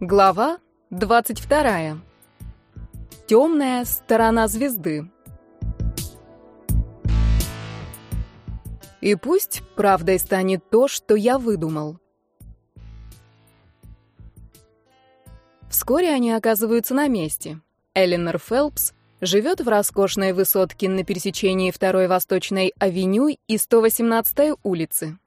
Глава 22. Темная сторона звезды. И пусть правдой станет то, что я выдумал. Вскоре они оказываются на месте. Эленор Фелпс живет в роскошной высотке на пересечении 2-й Восточной авеню и 118-й улицы.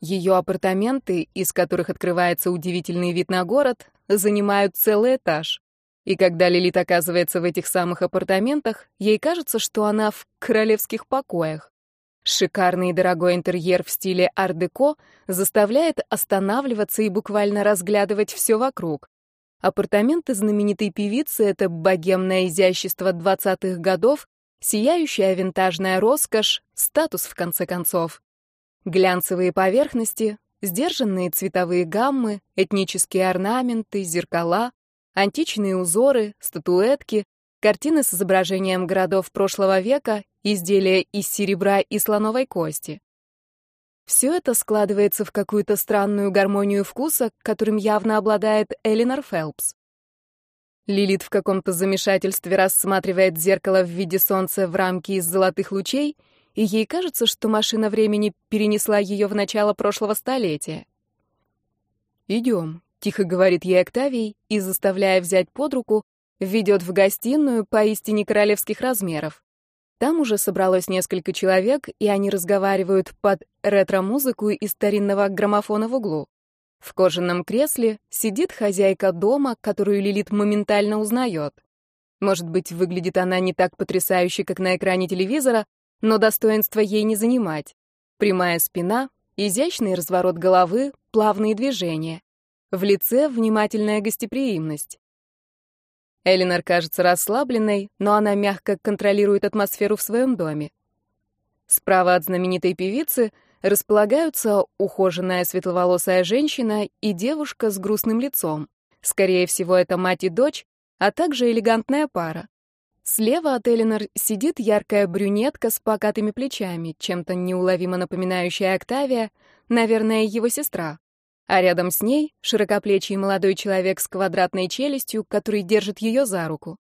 Ее апартаменты, из которых открывается удивительный вид на город, занимают целый этаж. И когда Лилит оказывается в этих самых апартаментах, ей кажется, что она в королевских покоях. Шикарный и дорогой интерьер в стиле ар-деко заставляет останавливаться и буквально разглядывать все вокруг. Апартаменты знаменитой певицы — это богемное изящество 20-х годов, сияющая винтажная роскошь, статус в конце концов. Глянцевые поверхности, сдержанные цветовые гаммы, этнические орнаменты, зеркала, античные узоры, статуэтки, картины с изображением городов прошлого века, изделия из серебра и слоновой кости. Все это складывается в какую-то странную гармонию вкуса, которым явно обладает Элинор Фелпс. Лилит в каком-то замешательстве рассматривает зеркало в виде солнца в рамке из золотых лучей — и ей кажется, что машина времени перенесла ее в начало прошлого столетия. «Идем», — тихо говорит ей Октавий и, заставляя взять под руку, ведет в гостиную поистине королевских размеров. Там уже собралось несколько человек, и они разговаривают под ретро-музыку из старинного граммофона в углу. В кожаном кресле сидит хозяйка дома, которую Лилит моментально узнает. Может быть, выглядит она не так потрясающе, как на экране телевизора, но достоинства ей не занимать. Прямая спина, изящный разворот головы, плавные движения. В лице внимательная гостеприимность. Элинор кажется расслабленной, но она мягко контролирует атмосферу в своем доме. Справа от знаменитой певицы располагаются ухоженная светловолосая женщина и девушка с грустным лицом. Скорее всего, это мать и дочь, а также элегантная пара. Слева от Элинор сидит яркая брюнетка с покатыми плечами, чем-то неуловимо напоминающая Октавия, наверное, его сестра. А рядом с ней широкоплечий молодой человек с квадратной челюстью, который держит ее за руку.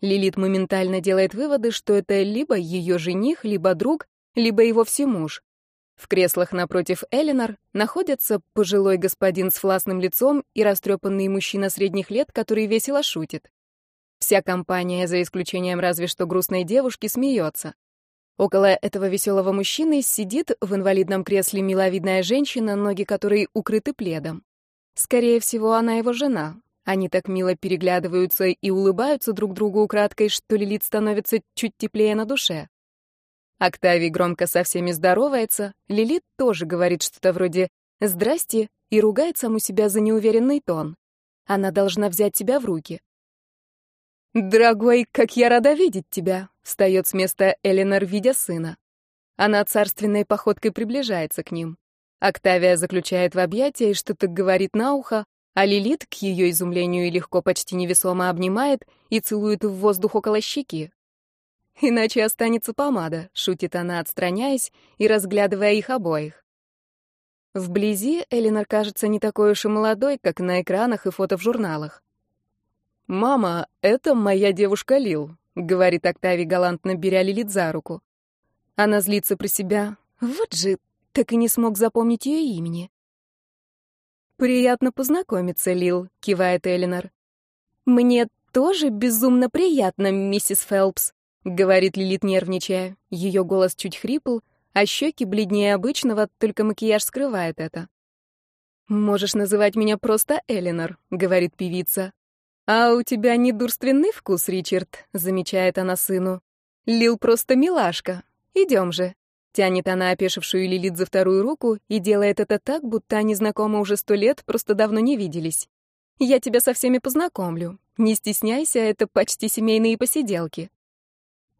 Лилит моментально делает выводы, что это либо ее жених, либо друг, либо его всемуж. В креслах напротив Элинор находятся пожилой господин с властным лицом и растрепанный мужчина средних лет, который весело шутит. Вся компания, за исключением разве что грустной девушки, смеется. Около этого веселого мужчины сидит в инвалидном кресле миловидная женщина, ноги которой укрыты пледом. Скорее всего, она его жена. Они так мило переглядываются и улыбаются друг другу украдкой, что Лилит становится чуть теплее на душе. Октавий громко со всеми здоровается, Лилит тоже говорит что-то вроде «здрасте» и ругает саму себя за неуверенный тон. Она должна взять себя в руки. «Дорогой, как я рада видеть тебя!» — встает с места Эленор, видя сына. Она царственной походкой приближается к ним. Октавия заключает в объятия и что-то говорит на ухо, а Лилит, к ее изумлению легко, почти невесомо обнимает и целует в воздух около щеки. «Иначе останется помада», — шутит она, отстраняясь и разглядывая их обоих. Вблизи Эленор кажется не такой уж и молодой, как на экранах и фото в журналах. «Мама, это моя девушка Лил», — говорит Октавий, галантно беря Лилит за руку. Она злится про себя. Вот же, так и не смог запомнить ее имени. «Приятно познакомиться, Лил», — кивает Элинор. «Мне тоже безумно приятно, миссис Фелпс», — говорит Лилит, нервничая. Ее голос чуть хрипл, а щеки бледнее обычного, только макияж скрывает это. «Можешь называть меня просто Элинор», — говорит певица. «А у тебя недурственный вкус, Ричард», — замечает она сыну. «Лил просто милашка. Идем же». Тянет она опешившую Лилит за вторую руку и делает это так, будто они знакомы уже сто лет, просто давно не виделись. «Я тебя со всеми познакомлю. Не стесняйся, это почти семейные посиделки».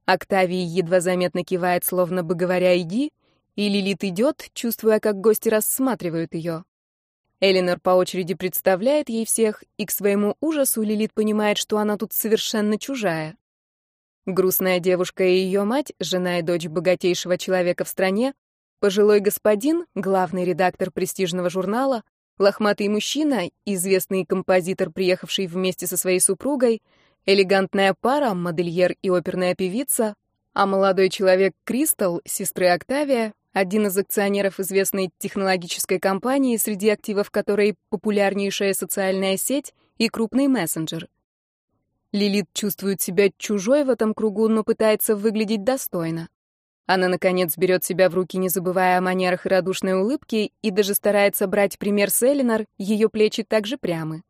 Октавий едва заметно кивает, словно бы говоря «иди», и Лилит идет, чувствуя, как гости рассматривают ее. Элинор по очереди представляет ей всех, и к своему ужасу Лилит понимает, что она тут совершенно чужая. Грустная девушка и ее мать, жена и дочь богатейшего человека в стране, пожилой господин, главный редактор престижного журнала, лохматый мужчина, известный композитор, приехавший вместе со своей супругой, элегантная пара, модельер и оперная певица, а молодой человек Кристал, сестры Октавия, один из акционеров известной технологической компании, среди активов которой популярнейшая социальная сеть и крупный мессенджер. Лилит чувствует себя чужой в этом кругу, но пытается выглядеть достойно. Она, наконец, берет себя в руки, не забывая о манерах и радушной улыбке, и даже старается брать пример с Элинор, ее плечи также прямы.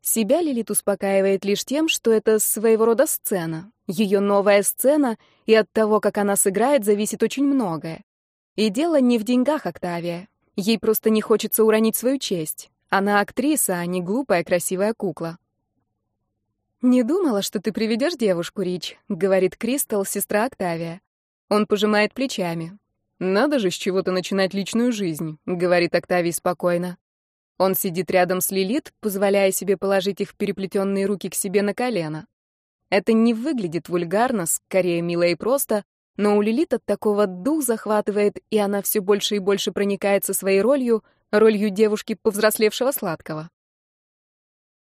Себя Лилит успокаивает лишь тем, что это своего рода сцена, ее новая сцена, и от того, как она сыграет, зависит очень многое. И дело не в деньгах Октавия. Ей просто не хочется уронить свою честь. Она актриса, а не глупая красивая кукла. «Не думала, что ты приведешь девушку, Рич», — говорит Кристал, сестра Октавия. Он пожимает плечами. «Надо же с чего-то начинать личную жизнь», — говорит Октавий спокойно. Он сидит рядом с Лилит, позволяя себе положить их переплетенные руки к себе на колено. Это не выглядит вульгарно, скорее мило и просто, но у Лилит от такого дух захватывает, и она все больше и больше проникается своей ролью, ролью девушки повзрослевшего сладкого.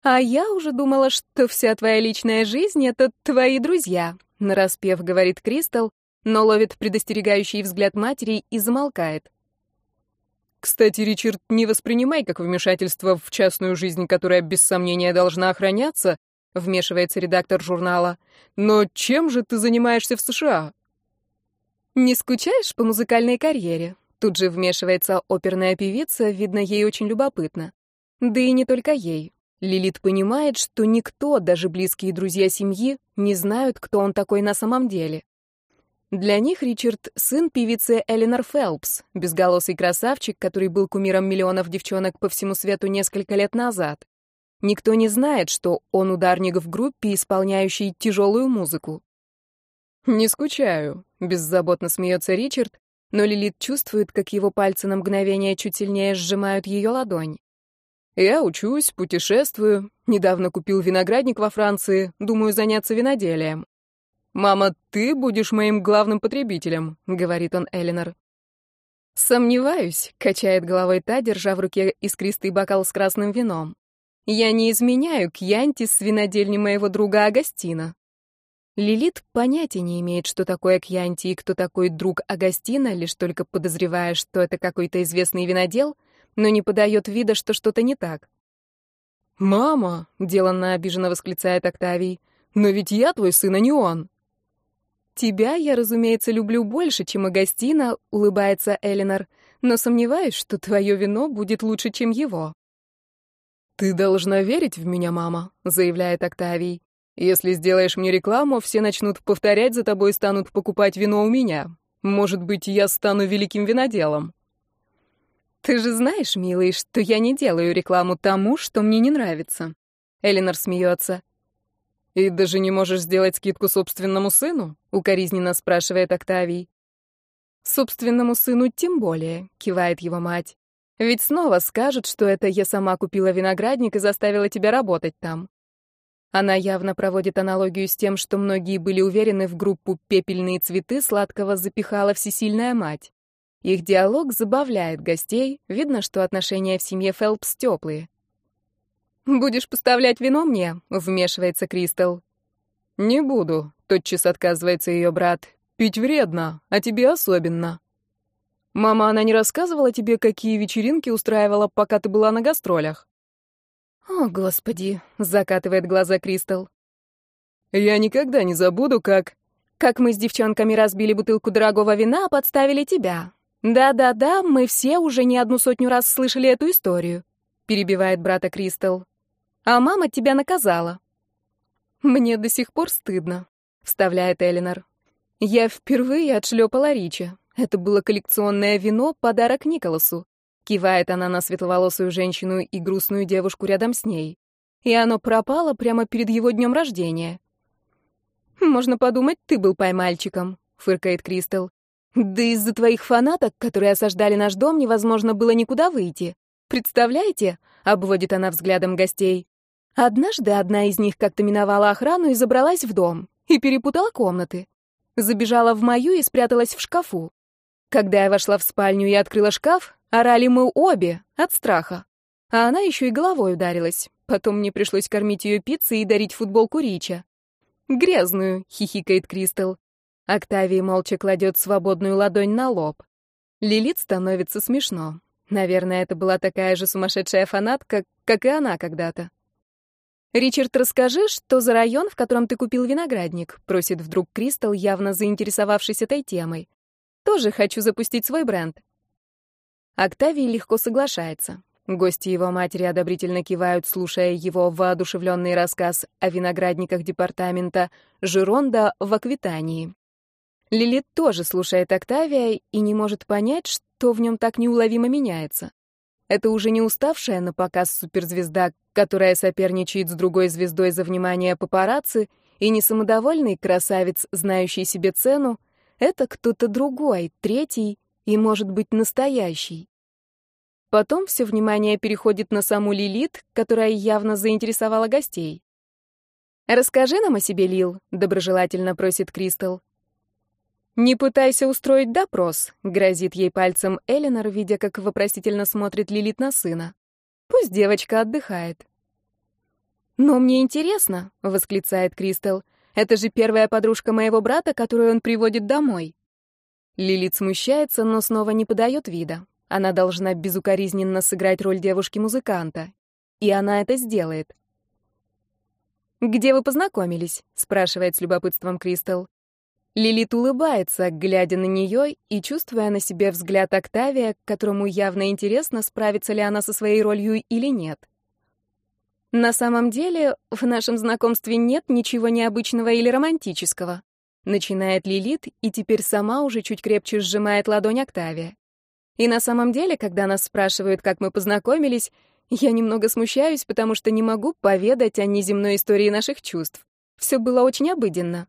«А я уже думала, что вся твоя личная жизнь — это твои друзья», — нараспев говорит Кристал, но ловит предостерегающий взгляд матери и замолкает. «Кстати, Ричард, не воспринимай как вмешательство в частную жизнь, которая без сомнения должна охраняться», вмешивается редактор журнала. «Но чем же ты занимаешься в США?» «Не скучаешь по музыкальной карьере?» Тут же вмешивается оперная певица, видно, ей очень любопытно. Да и не только ей. Лилит понимает, что никто, даже близкие друзья семьи, не знают, кто он такой на самом деле. Для них Ричард — сын певицы Эленор Фелпс, безголосый красавчик, который был кумиром миллионов девчонок по всему свету несколько лет назад. Никто не знает, что он ударник в группе, исполняющий тяжелую музыку. «Не скучаю», — беззаботно смеется Ричард, но Лилит чувствует, как его пальцы на мгновение чуть сильнее сжимают ее ладонь. «Я учусь, путешествую, недавно купил виноградник во Франции, думаю заняться виноделием. «Мама, ты будешь моим главным потребителем», — говорит он Элинор. «Сомневаюсь», — качает головой та, держа в руке искристый бокал с красным вином. «Я не изменяю Кьянти с винодельни моего друга Агастина». Лилит понятия не имеет, что такое Кьянти и кто такой друг Агастина, лишь только подозревая, что это какой-то известный винодел, но не подает вида, что что-то не так. «Мама!» — деланно обиженно восклицает Октавий. «Но ведь я твой сын, а не он!» «Тебя я, разумеется, люблю больше, чем Агастина», — улыбается Элинор, «но сомневаюсь, что твое вино будет лучше, чем его». «Ты должна верить в меня, мама», — заявляет Октавий. «Если сделаешь мне рекламу, все начнут повторять за тобой и станут покупать вино у меня. Может быть, я стану великим виноделом». «Ты же знаешь, милый, что я не делаю рекламу тому, что мне не нравится». Элинор смеется. «И даже не можешь сделать скидку собственному сыну?» — укоризненно спрашивает Октавий. «Собственному сыну тем более», — кивает его мать. «Ведь снова скажут, что это я сама купила виноградник и заставила тебя работать там». Она явно проводит аналогию с тем, что многие были уверены в группу «Пепельные цветы» сладкого запихала всесильная мать. Их диалог забавляет гостей, видно, что отношения в семье Фелпс теплые. «Будешь поставлять вино мне?» — вмешивается Кристал. «Не буду», — тотчас отказывается ее брат. «Пить вредно, а тебе особенно». «Мама, она не рассказывала тебе, какие вечеринки устраивала, пока ты была на гастролях?» «О, Господи!» — закатывает глаза Кристал. «Я никогда не забуду, как...» «Как мы с девчонками разбили бутылку дорогого вина, а подставили тебя. Да-да-да, мы все уже не одну сотню раз слышали эту историю», — перебивает брата Кристал. А мама тебя наказала. Мне до сих пор стыдно, вставляет Элинор. Я впервые отшлепала Ричи. Это было коллекционное вино, подарок Николасу. Кивает она на светловолосую женщину и грустную девушку рядом с ней. И оно пропало прямо перед его днем рождения. «Можно подумать, ты был поймальчиком», — фыркает Кристал. «Да из-за твоих фанаток, которые осаждали наш дом, невозможно было никуда выйти. Представляете?» — обводит она взглядом гостей. Однажды одна из них как-то миновала охрану и забралась в дом, и перепутала комнаты. Забежала в мою и спряталась в шкафу. Когда я вошла в спальню и открыла шкаф, орали мы обе от страха. А она еще и головой ударилась. Потом мне пришлось кормить ее пиццей и дарить футболку Рича. «Грязную», — хихикает Кристал. Октавий молча кладет свободную ладонь на лоб. Лилит становится смешно. Наверное, это была такая же сумасшедшая фанатка, как и она когда-то. «Ричард, расскажи, что за район, в котором ты купил виноградник?» — просит вдруг Кристал, явно заинтересовавшись этой темой. «Тоже хочу запустить свой бренд». Октавий легко соглашается. Гости его матери одобрительно кивают, слушая его воодушевленный рассказ о виноградниках департамента Жиронда в Аквитании. Лилит тоже слушает Октавия и не может понять, что в нем так неуловимо меняется. Это уже не уставшая на показ суперзвезда, которая соперничает с другой звездой за внимание папарацци, и не самодовольный красавец, знающий себе цену. Это кто-то другой, третий и, может быть, настоящий. Потом все внимание переходит на саму Лилит, которая явно заинтересовала гостей. «Расскажи нам о себе, Лил», — доброжелательно просит Кристал. «Не пытайся устроить допрос», — грозит ей пальцем Эленор, видя, как вопросительно смотрит Лилит на сына. «Пусть девочка отдыхает». «Но мне интересно», — восклицает Кристал. «Это же первая подружка моего брата, которую он приводит домой». Лилит смущается, но снова не подает вида. Она должна безукоризненно сыграть роль девушки-музыканта. И она это сделает. «Где вы познакомились?» — спрашивает с любопытством Кристал. Лилит улыбается, глядя на нее и чувствуя на себе взгляд Октавия, которому явно интересно, справится ли она со своей ролью или нет. На самом деле, в нашем знакомстве нет ничего необычного или романтического. Начинает Лилит и теперь сама уже чуть крепче сжимает ладонь Октавия. И на самом деле, когда нас спрашивают, как мы познакомились, я немного смущаюсь, потому что не могу поведать о неземной истории наших чувств. Все было очень обыденно.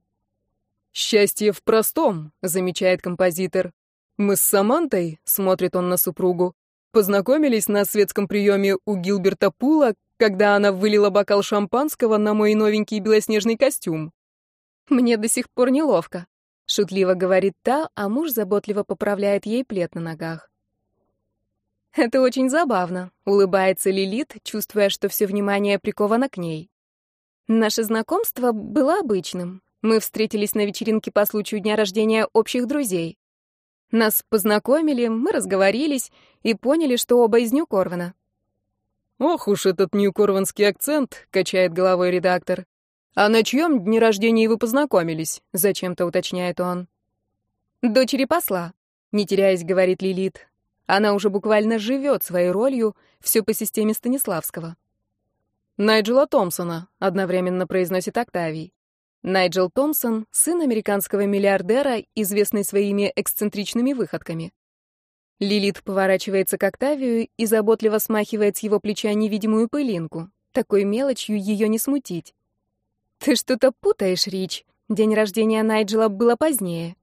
«Счастье в простом», — замечает композитор. «Мы с Самантой», — смотрит он на супругу, познакомились на светском приеме у Гилберта Пула, когда она вылила бокал шампанского на мой новенький белоснежный костюм. Мне до сих пор неловко. Шутливо говорит та, а муж заботливо поправляет ей плед на ногах. Это очень забавно, улыбается Лилит, чувствуя, что все внимание приковано к ней. Наше знакомство было обычным. Мы встретились на вечеринке по случаю дня рождения общих друзей. Нас познакомили, мы разговорились и поняли, что оба из Нью-Корвана. «Ох уж этот нью-корванский акцент», — качает головой редактор. «А на чьем дне рождения вы познакомились?» — зачем-то уточняет он. «Дочери посла», — не теряясь, говорит Лилит. Она уже буквально живет своей ролью, все по системе Станиславского. «Найджела Томпсона», — одновременно произносит Октавий. Найджел Томпсон — сын американского миллиардера, известный своими эксцентричными выходками. Лилит поворачивается к Октавию и заботливо смахивает с его плеча невидимую пылинку. Такой мелочью ее не смутить. «Ты что-то путаешь, Рич. День рождения Найджела было позднее».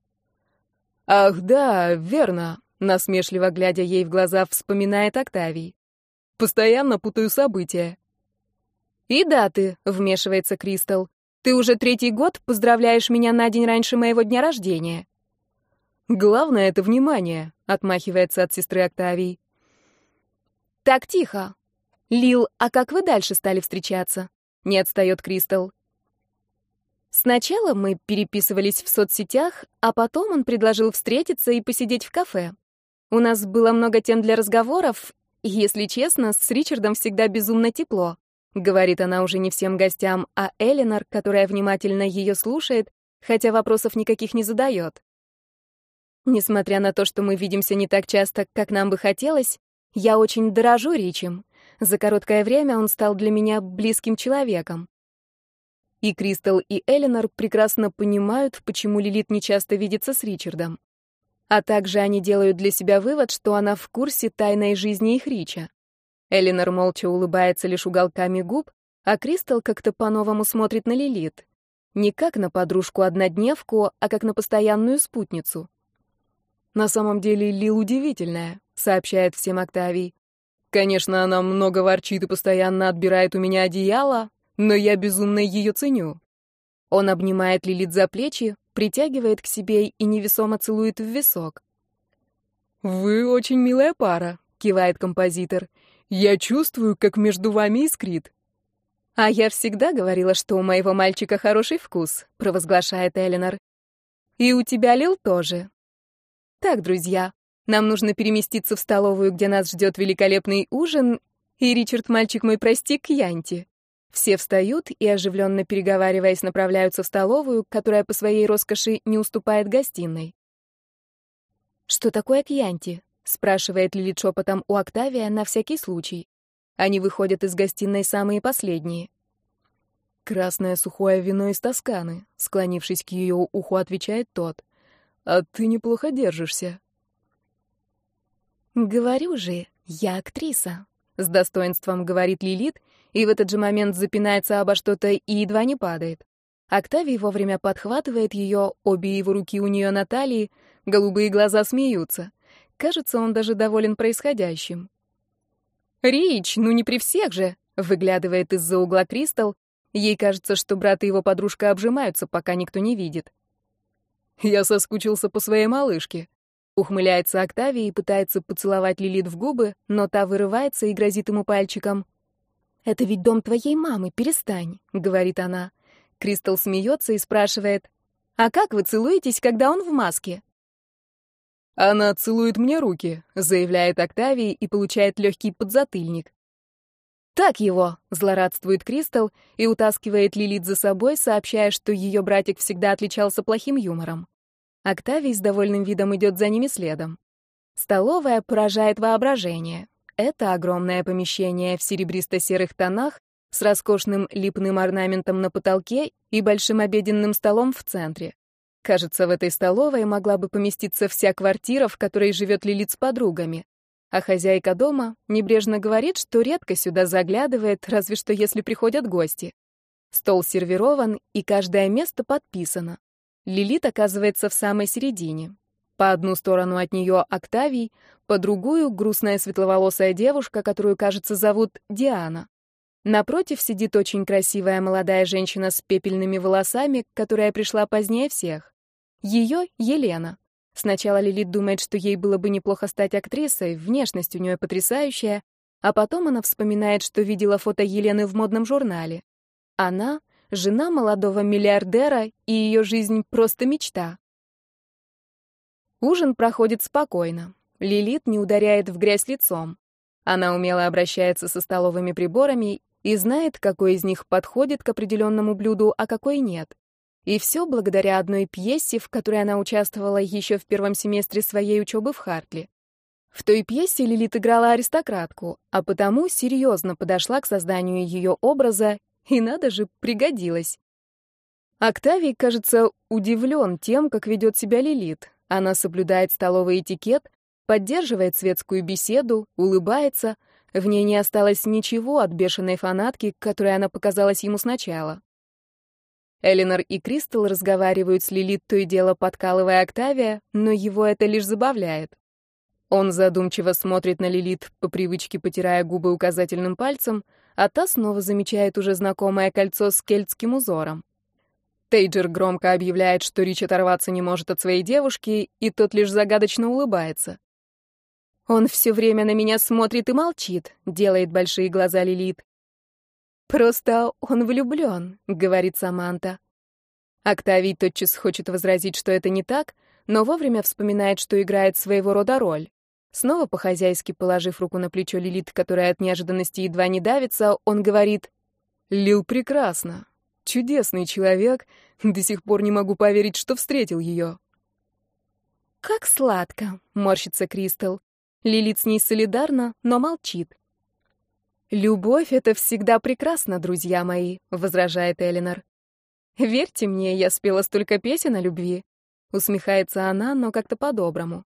«Ах, да, верно. Насмешливо глядя ей в глаза, вспоминает Октавий. «Постоянно путаю события». «И да, ты», — вмешивается Кристал. «Ты уже третий год поздравляешь меня на день раньше моего дня рождения». «Главное — это внимание», — отмахивается от сестры Октавий. «Так, тихо. Лил, а как вы дальше стали встречаться?» — не отстает Кристал. Сначала мы переписывались в соцсетях, а потом он предложил встретиться и посидеть в кафе. У нас было много тем для разговоров, и, если честно, с Ричардом всегда безумно тепло. Говорит она уже не всем гостям, а Эленор, которая внимательно ее слушает, хотя вопросов никаких не задает. Несмотря на то, что мы видимся не так часто, как нам бы хотелось, я очень дорожу Ричем. За короткое время он стал для меня близким человеком. И Кристал, и Эленор прекрасно понимают, почему Лилит не часто видится с Ричардом. А также они делают для себя вывод, что она в курсе тайной жизни их Рича. Элинор молча улыбается лишь уголками губ, а Кристал как-то по-новому смотрит на Лилит. Не как на подружку-однодневку, а как на постоянную спутницу. «На самом деле Лил удивительная», — сообщает всем Октавий. «Конечно, она много ворчит и постоянно отбирает у меня одеяло, но я безумно ее ценю». Он обнимает Лилит за плечи, притягивает к себе и невесомо целует в висок. «Вы очень милая пара», — кивает композитор. Я чувствую, как между вами искрит. «А я всегда говорила, что у моего мальчика хороший вкус», — провозглашает Эленор. «И у тебя, Лил, тоже. Так, друзья, нам нужно переместиться в столовую, где нас ждет великолепный ужин, и Ричард, мальчик мой, прости, к Янте». Все встают и, оживленно переговариваясь, направляются в столовую, которая по своей роскоши не уступает гостиной. «Что такое кьянти?» — спрашивает Лилит шепотом у Октавия на всякий случай. Они выходят из гостиной самые последние. «Красное сухое вино из Тосканы», — склонившись к ее уху, отвечает тот. «А ты неплохо держишься». «Говорю же, я актриса», — с достоинством говорит Лилит, и в этот же момент запинается обо что-то и едва не падает. Октавий вовремя подхватывает ее, обе его руки у нее на талии, голубые глаза смеются. Кажется, он даже доволен происходящим. «Рич, ну не при всех же!» — выглядывает из-за угла Кристал. Ей кажется, что брат и его подружка обжимаются, пока никто не видит. «Я соскучился по своей малышке», — ухмыляется Октавий и пытается поцеловать Лилит в губы, но та вырывается и грозит ему пальчиком. «Это ведь дом твоей мамы, перестань», — говорит она. Кристал смеется и спрашивает, «А как вы целуетесь, когда он в маске?» «Она целует мне руки», — заявляет Октавий и получает легкий подзатыльник. «Так его!» — злорадствует Кристал и утаскивает Лилит за собой, сообщая, что ее братик всегда отличался плохим юмором. Октавий с довольным видом идет за ними следом. Столовая поражает воображение. Это огромное помещение в серебристо-серых тонах с роскошным липным орнаментом на потолке и большим обеденным столом в центре. Кажется, в этой столовой могла бы поместиться вся квартира, в которой живет Лилит с подругами. А хозяйка дома небрежно говорит, что редко сюда заглядывает, разве что если приходят гости. Стол сервирован, и каждое место подписано. Лилит оказывается в самой середине. По одну сторону от нее Октавий, по другую — грустная светловолосая девушка, которую, кажется, зовут Диана. Напротив сидит очень красивая молодая женщина с пепельными волосами, которая пришла позднее всех. Ее Елена. Сначала Лилит думает, что ей было бы неплохо стать актрисой, внешность у нее потрясающая, а потом она вспоминает, что видела фото Елены в модном журнале. Она — жена молодого миллиардера, и ее жизнь — просто мечта. Ужин проходит спокойно. Лилит не ударяет в грязь лицом. Она умело обращается со столовыми приборами и знает, какой из них подходит к определенному блюду, а какой нет. И все благодаря одной пьесе, в которой она участвовала еще в первом семестре своей учебы в Хартли. В той пьесе Лилит играла аристократку, а потому серьезно подошла к созданию ее образа и, надо же, пригодилась. Октавий, кажется, удивлен тем, как ведет себя Лилит. Она соблюдает столовый этикет, поддерживает светскую беседу, улыбается. В ней не осталось ничего от бешеной фанатки, которой она показалась ему сначала. Элинор и Кристал разговаривают с Лилит, то и дело подкалывая Октавия, но его это лишь забавляет. Он задумчиво смотрит на Лилит, по привычке потирая губы указательным пальцем, а та снова замечает уже знакомое кольцо с кельтским узором. Тейджер громко объявляет, что Рич оторваться не может от своей девушки, и тот лишь загадочно улыбается. «Он все время на меня смотрит и молчит», — делает большие глаза Лилит. «Просто он влюблен», — говорит Саманта. Октавий тотчас хочет возразить, что это не так, но вовремя вспоминает, что играет своего рода роль. Снова по-хозяйски положив руку на плечо Лилит, которая от неожиданности едва не давится, он говорит «Лил прекрасно. Чудесный человек. До сих пор не могу поверить, что встретил ее». «Как сладко», — морщится Кристал. Лилит с ней солидарна, но молчит. «Любовь — это всегда прекрасно, друзья мои», — возражает Элинор. «Верьте мне, я спела столько песен о любви», — усмехается она, но как-то по-доброму.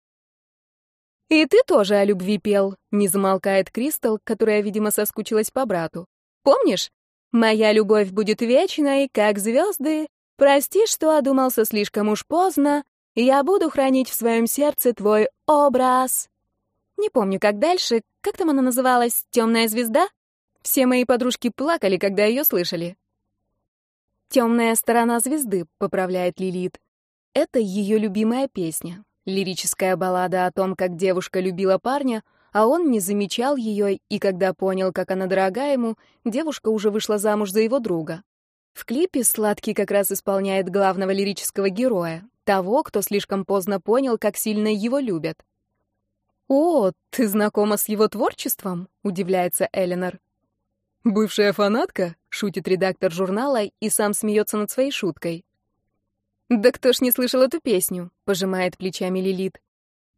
«И ты тоже о любви пел», — не замолкает Кристал, которая, видимо, соскучилась по брату. «Помнишь? Моя любовь будет вечной, как звезды. Прости, что одумался слишком уж поздно. Я буду хранить в своем сердце твой образ». Не помню, как дальше. Как там она называлась? «Темная звезда»? Все мои подружки плакали, когда ее слышали. «Темная сторона звезды», — поправляет Лилит. Это ее любимая песня. Лирическая баллада о том, как девушка любила парня, а он не замечал ее, и когда понял, как она дорога ему, девушка уже вышла замуж за его друга. В клипе Сладкий как раз исполняет главного лирического героя, того, кто слишком поздно понял, как сильно его любят. «О, ты знакома с его творчеством?» — удивляется Эленор. «Бывшая фанатка?» — шутит редактор журнала и сам смеется над своей шуткой. «Да кто ж не слышал эту песню?» — пожимает плечами Лилит.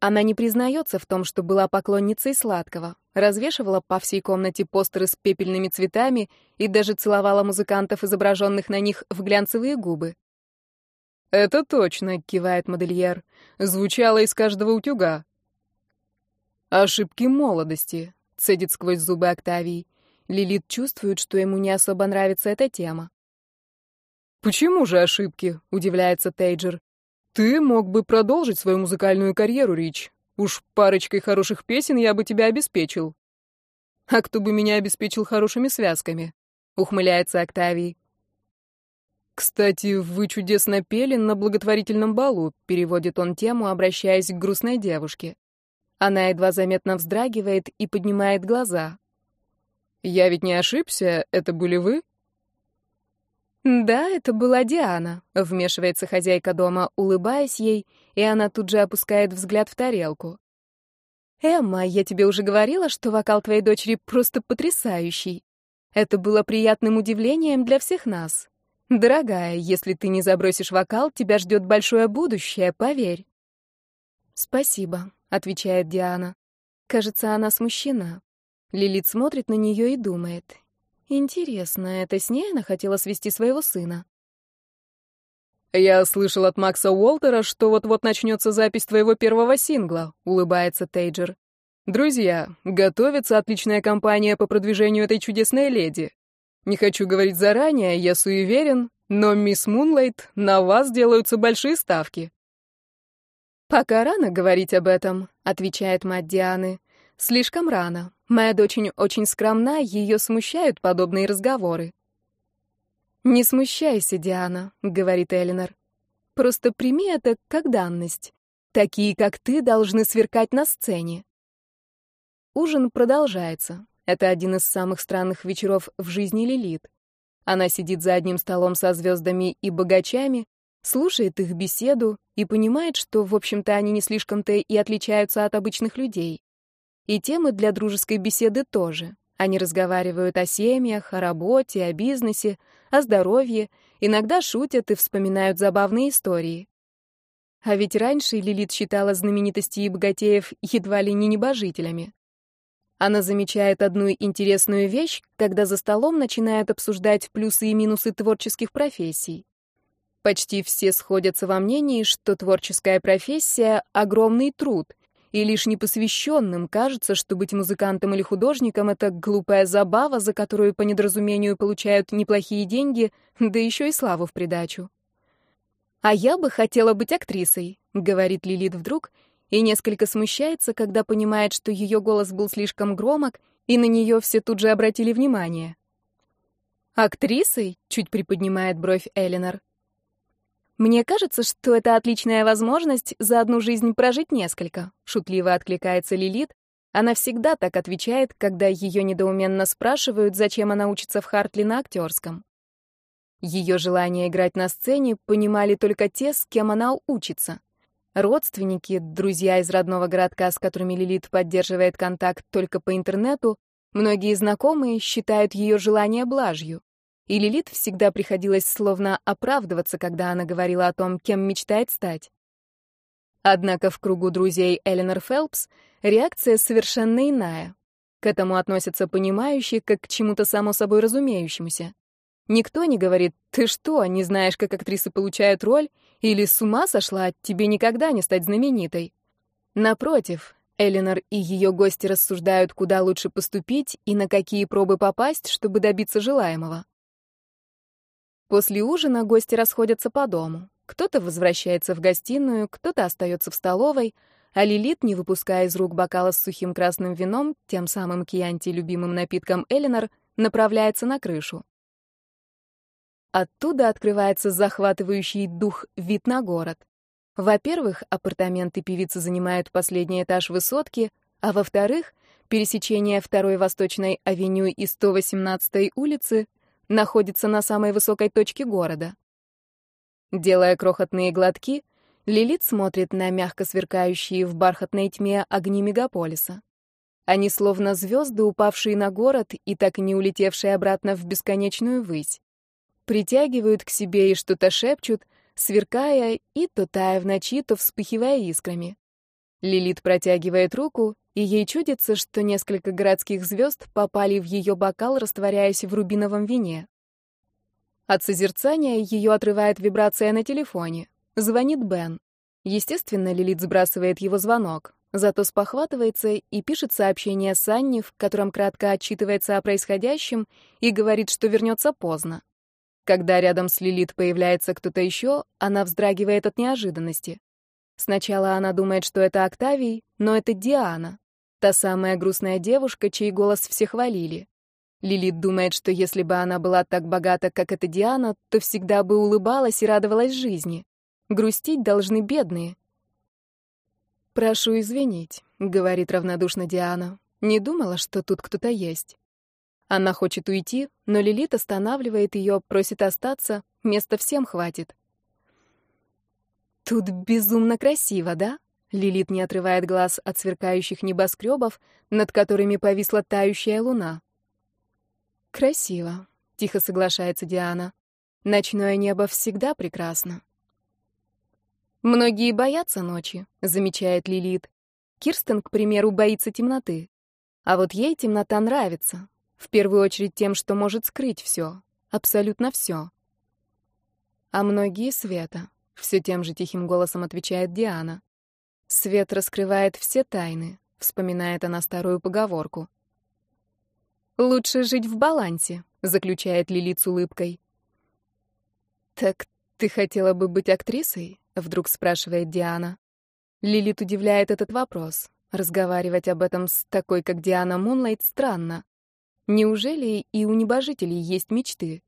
Она не признается в том, что была поклонницей сладкого, развешивала по всей комнате постеры с пепельными цветами и даже целовала музыкантов, изображенных на них в глянцевые губы. «Это точно», — кивает модельер. «Звучало из каждого утюга». «Ошибки молодости», — цедит сквозь зубы Октавий. Лилит чувствует, что ему не особо нравится эта тема. «Почему же ошибки?» — удивляется Тейджер. «Ты мог бы продолжить свою музыкальную карьеру, Рич. Уж парочкой хороших песен я бы тебя обеспечил». «А кто бы меня обеспечил хорошими связками?» — ухмыляется Октавий. «Кстати, вы чудесно пели на благотворительном балу», — переводит он тему, обращаясь к грустной девушке. Она едва заметно вздрагивает и поднимает глаза. «Я ведь не ошибся, это были вы?» «Да, это была Диана», — вмешивается хозяйка дома, улыбаясь ей, и она тут же опускает взгляд в тарелку. «Эмма, я тебе уже говорила, что вокал твоей дочери просто потрясающий. Это было приятным удивлением для всех нас. Дорогая, если ты не забросишь вокал, тебя ждет большое будущее, поверь». «Спасибо», — отвечает Диана. Кажется, она смущена. Лилит смотрит на нее и думает. Интересно, это с ней она хотела свести своего сына? «Я слышал от Макса Уолтера, что вот-вот начнется запись твоего первого сингла», — улыбается Тейджер. «Друзья, готовится отличная кампания по продвижению этой чудесной леди. Не хочу говорить заранее, я суеверен, но, мисс Мунлайт, на вас делаются большие ставки». «Пока рано говорить об этом», — отвечает мать Дианы. «Слишком рано. Моя дочь очень скромна, ее смущают подобные разговоры. «Не смущайся, Диана», — говорит Элинор. «Просто прими это как данность. Такие, как ты, должны сверкать на сцене». Ужин продолжается. Это один из самых странных вечеров в жизни Лилит. Она сидит за одним столом со звездами и богачами, слушает их беседу и понимает, что, в общем-то, они не слишком-то и отличаются от обычных людей. И темы для дружеской беседы тоже. Они разговаривают о семьях, о работе, о бизнесе, о здоровье, иногда шутят и вспоминают забавные истории. А ведь раньше Лилит считала знаменитостей и богатеев едва ли не небожителями. Она замечает одну интересную вещь, когда за столом начинают обсуждать плюсы и минусы творческих профессий. Почти все сходятся во мнении, что творческая профессия — огромный труд, и лишь непосвященным кажется, что быть музыкантом или художником — это глупая забава, за которую по недоразумению получают неплохие деньги, да еще и славу в придачу. «А я бы хотела быть актрисой», — говорит Лилит вдруг, и несколько смущается, когда понимает, что ее голос был слишком громок, и на нее все тут же обратили внимание. «Актрисой?» — чуть приподнимает бровь Элинор. «Мне кажется, что это отличная возможность за одну жизнь прожить несколько», — шутливо откликается Лилит. Она всегда так отвечает, когда ее недоуменно спрашивают, зачем она учится в Хартли на актерском. Ее желание играть на сцене понимали только те, с кем она учится. Родственники, друзья из родного городка, с которыми Лилит поддерживает контакт только по интернету, многие знакомые считают ее желание блажью и Лилит всегда приходилось словно оправдываться, когда она говорила о том, кем мечтает стать. Однако в кругу друзей Эленор Фелпс реакция совершенно иная. К этому относятся понимающие, как к чему-то само собой разумеющемуся. Никто не говорит «ты что, не знаешь, как актрисы получают роль?» или «с ума сошла, тебе никогда не стать знаменитой». Напротив, Эленор и ее гости рассуждают, куда лучше поступить и на какие пробы попасть, чтобы добиться желаемого. После ужина гости расходятся по дому. Кто-то возвращается в гостиную, кто-то остается в столовой, а Лилит, не выпуская из рук бокала с сухим красным вином, тем самым кьянти любимым напитком Элинор, направляется на крышу. Оттуда открывается захватывающий дух вид на город. Во-первых, апартаменты певицы занимают последний этаж высотки, а во-вторых, Пересечение второй Восточной авеню и 118-й улицы находится на самой высокой точке города. Делая крохотные глотки, Лилит смотрит на мягко сверкающие в бархатной тьме огни мегаполиса. Они словно звезды, упавшие на город и так и не улетевшие обратно в бесконечную высь. Притягивают к себе и что-то шепчут, сверкая и то тая в ночи, то вспыхивая искрами. Лилит протягивает руку, и ей чудится, что несколько городских звезд попали в ее бокал, растворяясь в рубиновом вине. От созерцания ее отрывает вибрация на телефоне. Звонит Бен. Естественно, Лилит сбрасывает его звонок, зато спохватывается и пишет сообщение Санни, в котором кратко отчитывается о происходящем и говорит, что вернется поздно. Когда рядом с Лилит появляется кто-то еще, она вздрагивает от неожиданности. Сначала она думает, что это Октавий, но это Диана, та самая грустная девушка, чей голос все хвалили. Лилит думает, что если бы она была так богата, как эта Диана, то всегда бы улыбалась и радовалась жизни. Грустить должны бедные. «Прошу извинить», — говорит равнодушно Диана. «Не думала, что тут кто-то есть». Она хочет уйти, но Лилит останавливает ее, просит остаться, места всем хватит. «Тут безумно красиво, да?» Лилит не отрывает глаз от сверкающих небоскребов, над которыми повисла тающая луна. «Красиво», — тихо соглашается Диана. «Ночное небо всегда прекрасно». «Многие боятся ночи», — замечает Лилит. Кирстен, к примеру, боится темноты. А вот ей темнота нравится. В первую очередь тем, что может скрыть все. Абсолютно все. А многие — света. Все тем же тихим голосом отвечает Диана. Свет раскрывает все тайны, вспоминает она старую поговорку. «Лучше жить в балансе», — заключает Лилит с улыбкой. «Так ты хотела бы быть актрисой?» — вдруг спрашивает Диана. Лилит удивляет этот вопрос. Разговаривать об этом с такой, как Диана Мунлайт, странно. Неужели и у небожителей есть мечты?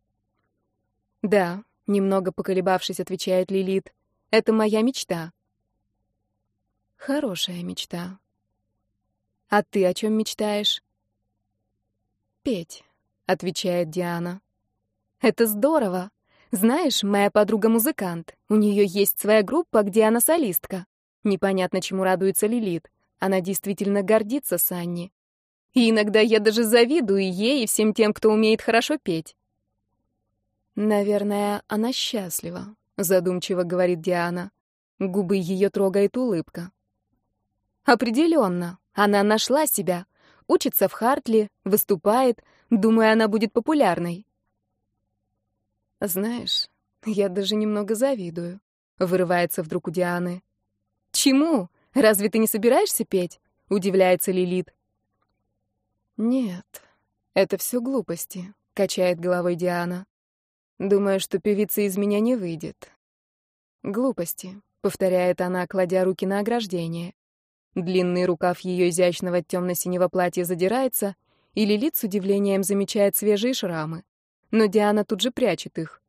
Да, немного поколебавшись, отвечает Лилит. Это моя мечта. Хорошая мечта. А ты о чем мечтаешь? Петь, отвечает Диана. Это здорово. Знаешь, моя подруга музыкант. У нее есть своя группа, где она солистка. Непонятно, чему радуется Лилит. Она действительно гордится Санни. И иногда я даже завидую ей и всем тем, кто умеет хорошо петь. Наверное, она счастлива, задумчиво говорит Диана. Губы ее трогает улыбка. Определенно, она нашла себя. Учится в Хартли, выступает. Думаю, она будет популярной. Знаешь, я даже немного завидую. Вырывается вдруг у Дианы. Чему? Разве ты не собираешься петь? Удивляется Лилит. Нет, это все глупости, качает головой Диана. Думаю, что певица из меня не выйдет. Глупости, повторяет она, кладя руки на ограждение. Длинный рукав ее изящного темно-синего платья задирается, и Лилит с удивлением замечает свежие шрамы но Диана тут же прячет их.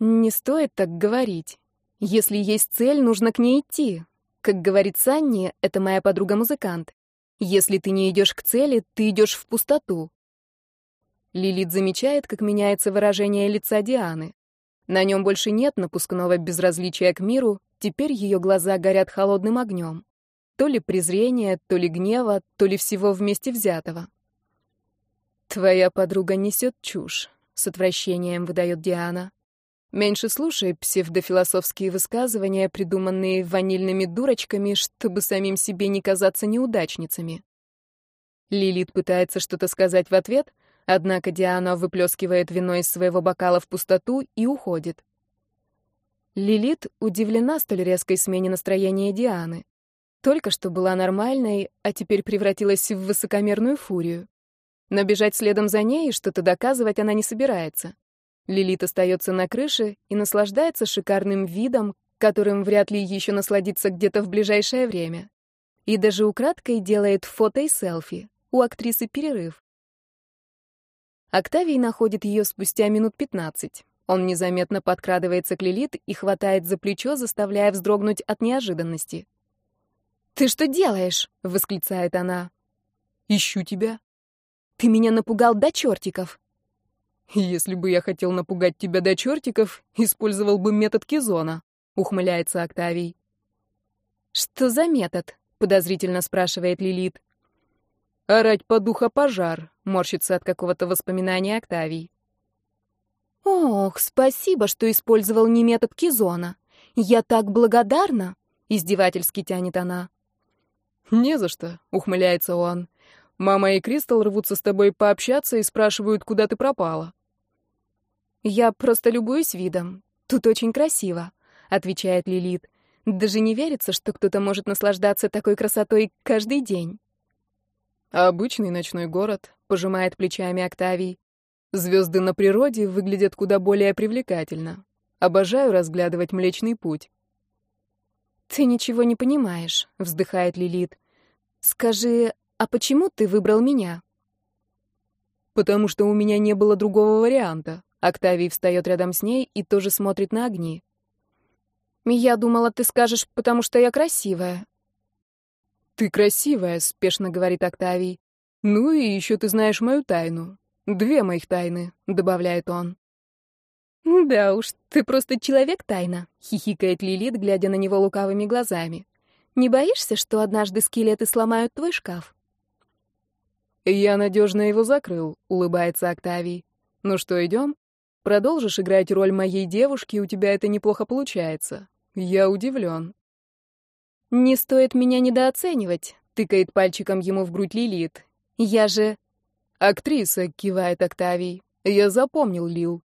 Не стоит так говорить. Если есть цель, нужно к ней идти. Как говорит Санни, это моя подруга-музыкант. Если ты не идешь к цели, ты идешь в пустоту. Лилит замечает, как меняется выражение лица Дианы. На нем больше нет напускного безразличия к миру, теперь ее глаза горят холодным огнем. То ли презрения, то ли гнева, то ли всего вместе взятого. «Твоя подруга несет чушь», — с отвращением выдает Диана. «Меньше слушай псевдофилософские высказывания, придуманные ванильными дурочками, чтобы самим себе не казаться неудачницами». Лилит пытается что-то сказать в ответ, однако Диана выплескивает вино из своего бокала в пустоту и уходит. Лилит удивлена столь резкой смене настроения Дианы. Только что была нормальной, а теперь превратилась в высокомерную фурию. Но бежать следом за ней и что-то доказывать она не собирается. Лилит остается на крыше и наслаждается шикарным видом, которым вряд ли еще насладиться где-то в ближайшее время. И даже украдкой делает фото и селфи. У актрисы перерыв. Октавий находит ее спустя минут пятнадцать. Он незаметно подкрадывается к Лилит и хватает за плечо, заставляя вздрогнуть от неожиданности. «Ты что делаешь?» — восклицает она. Ищу тебя. Ты меня напугал до чертиков. Если бы я хотел напугать тебя до чертиков, использовал бы метод Кизона, ухмыляется Октавий. Что за метод? подозрительно спрашивает Лилит. Орать по духа пожар, морщится от какого-то воспоминания Октавий. Ох, спасибо, что использовал не метод Кизона. Я так благодарна, издевательски тянет она. Не за что, ухмыляется он. Мама и Кристал рвутся с тобой пообщаться и спрашивают, куда ты пропала. Я просто любуюсь видом. Тут очень красиво, отвечает Лилит. Даже не верится, что кто-то может наслаждаться такой красотой каждый день. Обычный ночной город, пожимает плечами Октавий. Звезды на природе выглядят куда более привлекательно. Обожаю разглядывать Млечный Путь. Ты ничего не понимаешь, вздыхает Лилит. Скажи, а почему ты выбрал меня? Потому что у меня не было другого варианта. Октавий встает рядом с ней и тоже смотрит на огни. Я думала, ты скажешь, потому что я красивая. Ты красивая, спешно говорит Октавий. Ну и еще ты знаешь мою тайну. Две моих тайны, добавляет он. Да уж, ты просто человек-тайна, хихикает Лилит, глядя на него лукавыми глазами. Не боишься, что однажды скелеты сломают твой шкаф? Я надежно его закрыл, улыбается Октавий. Ну что, идем? Продолжишь играть роль моей девушки, у тебя это неплохо получается. Я удивлен. Не стоит меня недооценивать, тыкает пальчиком ему в грудь Лилит. Я же... Актриса, кивает Октавий. Я запомнил, Лил.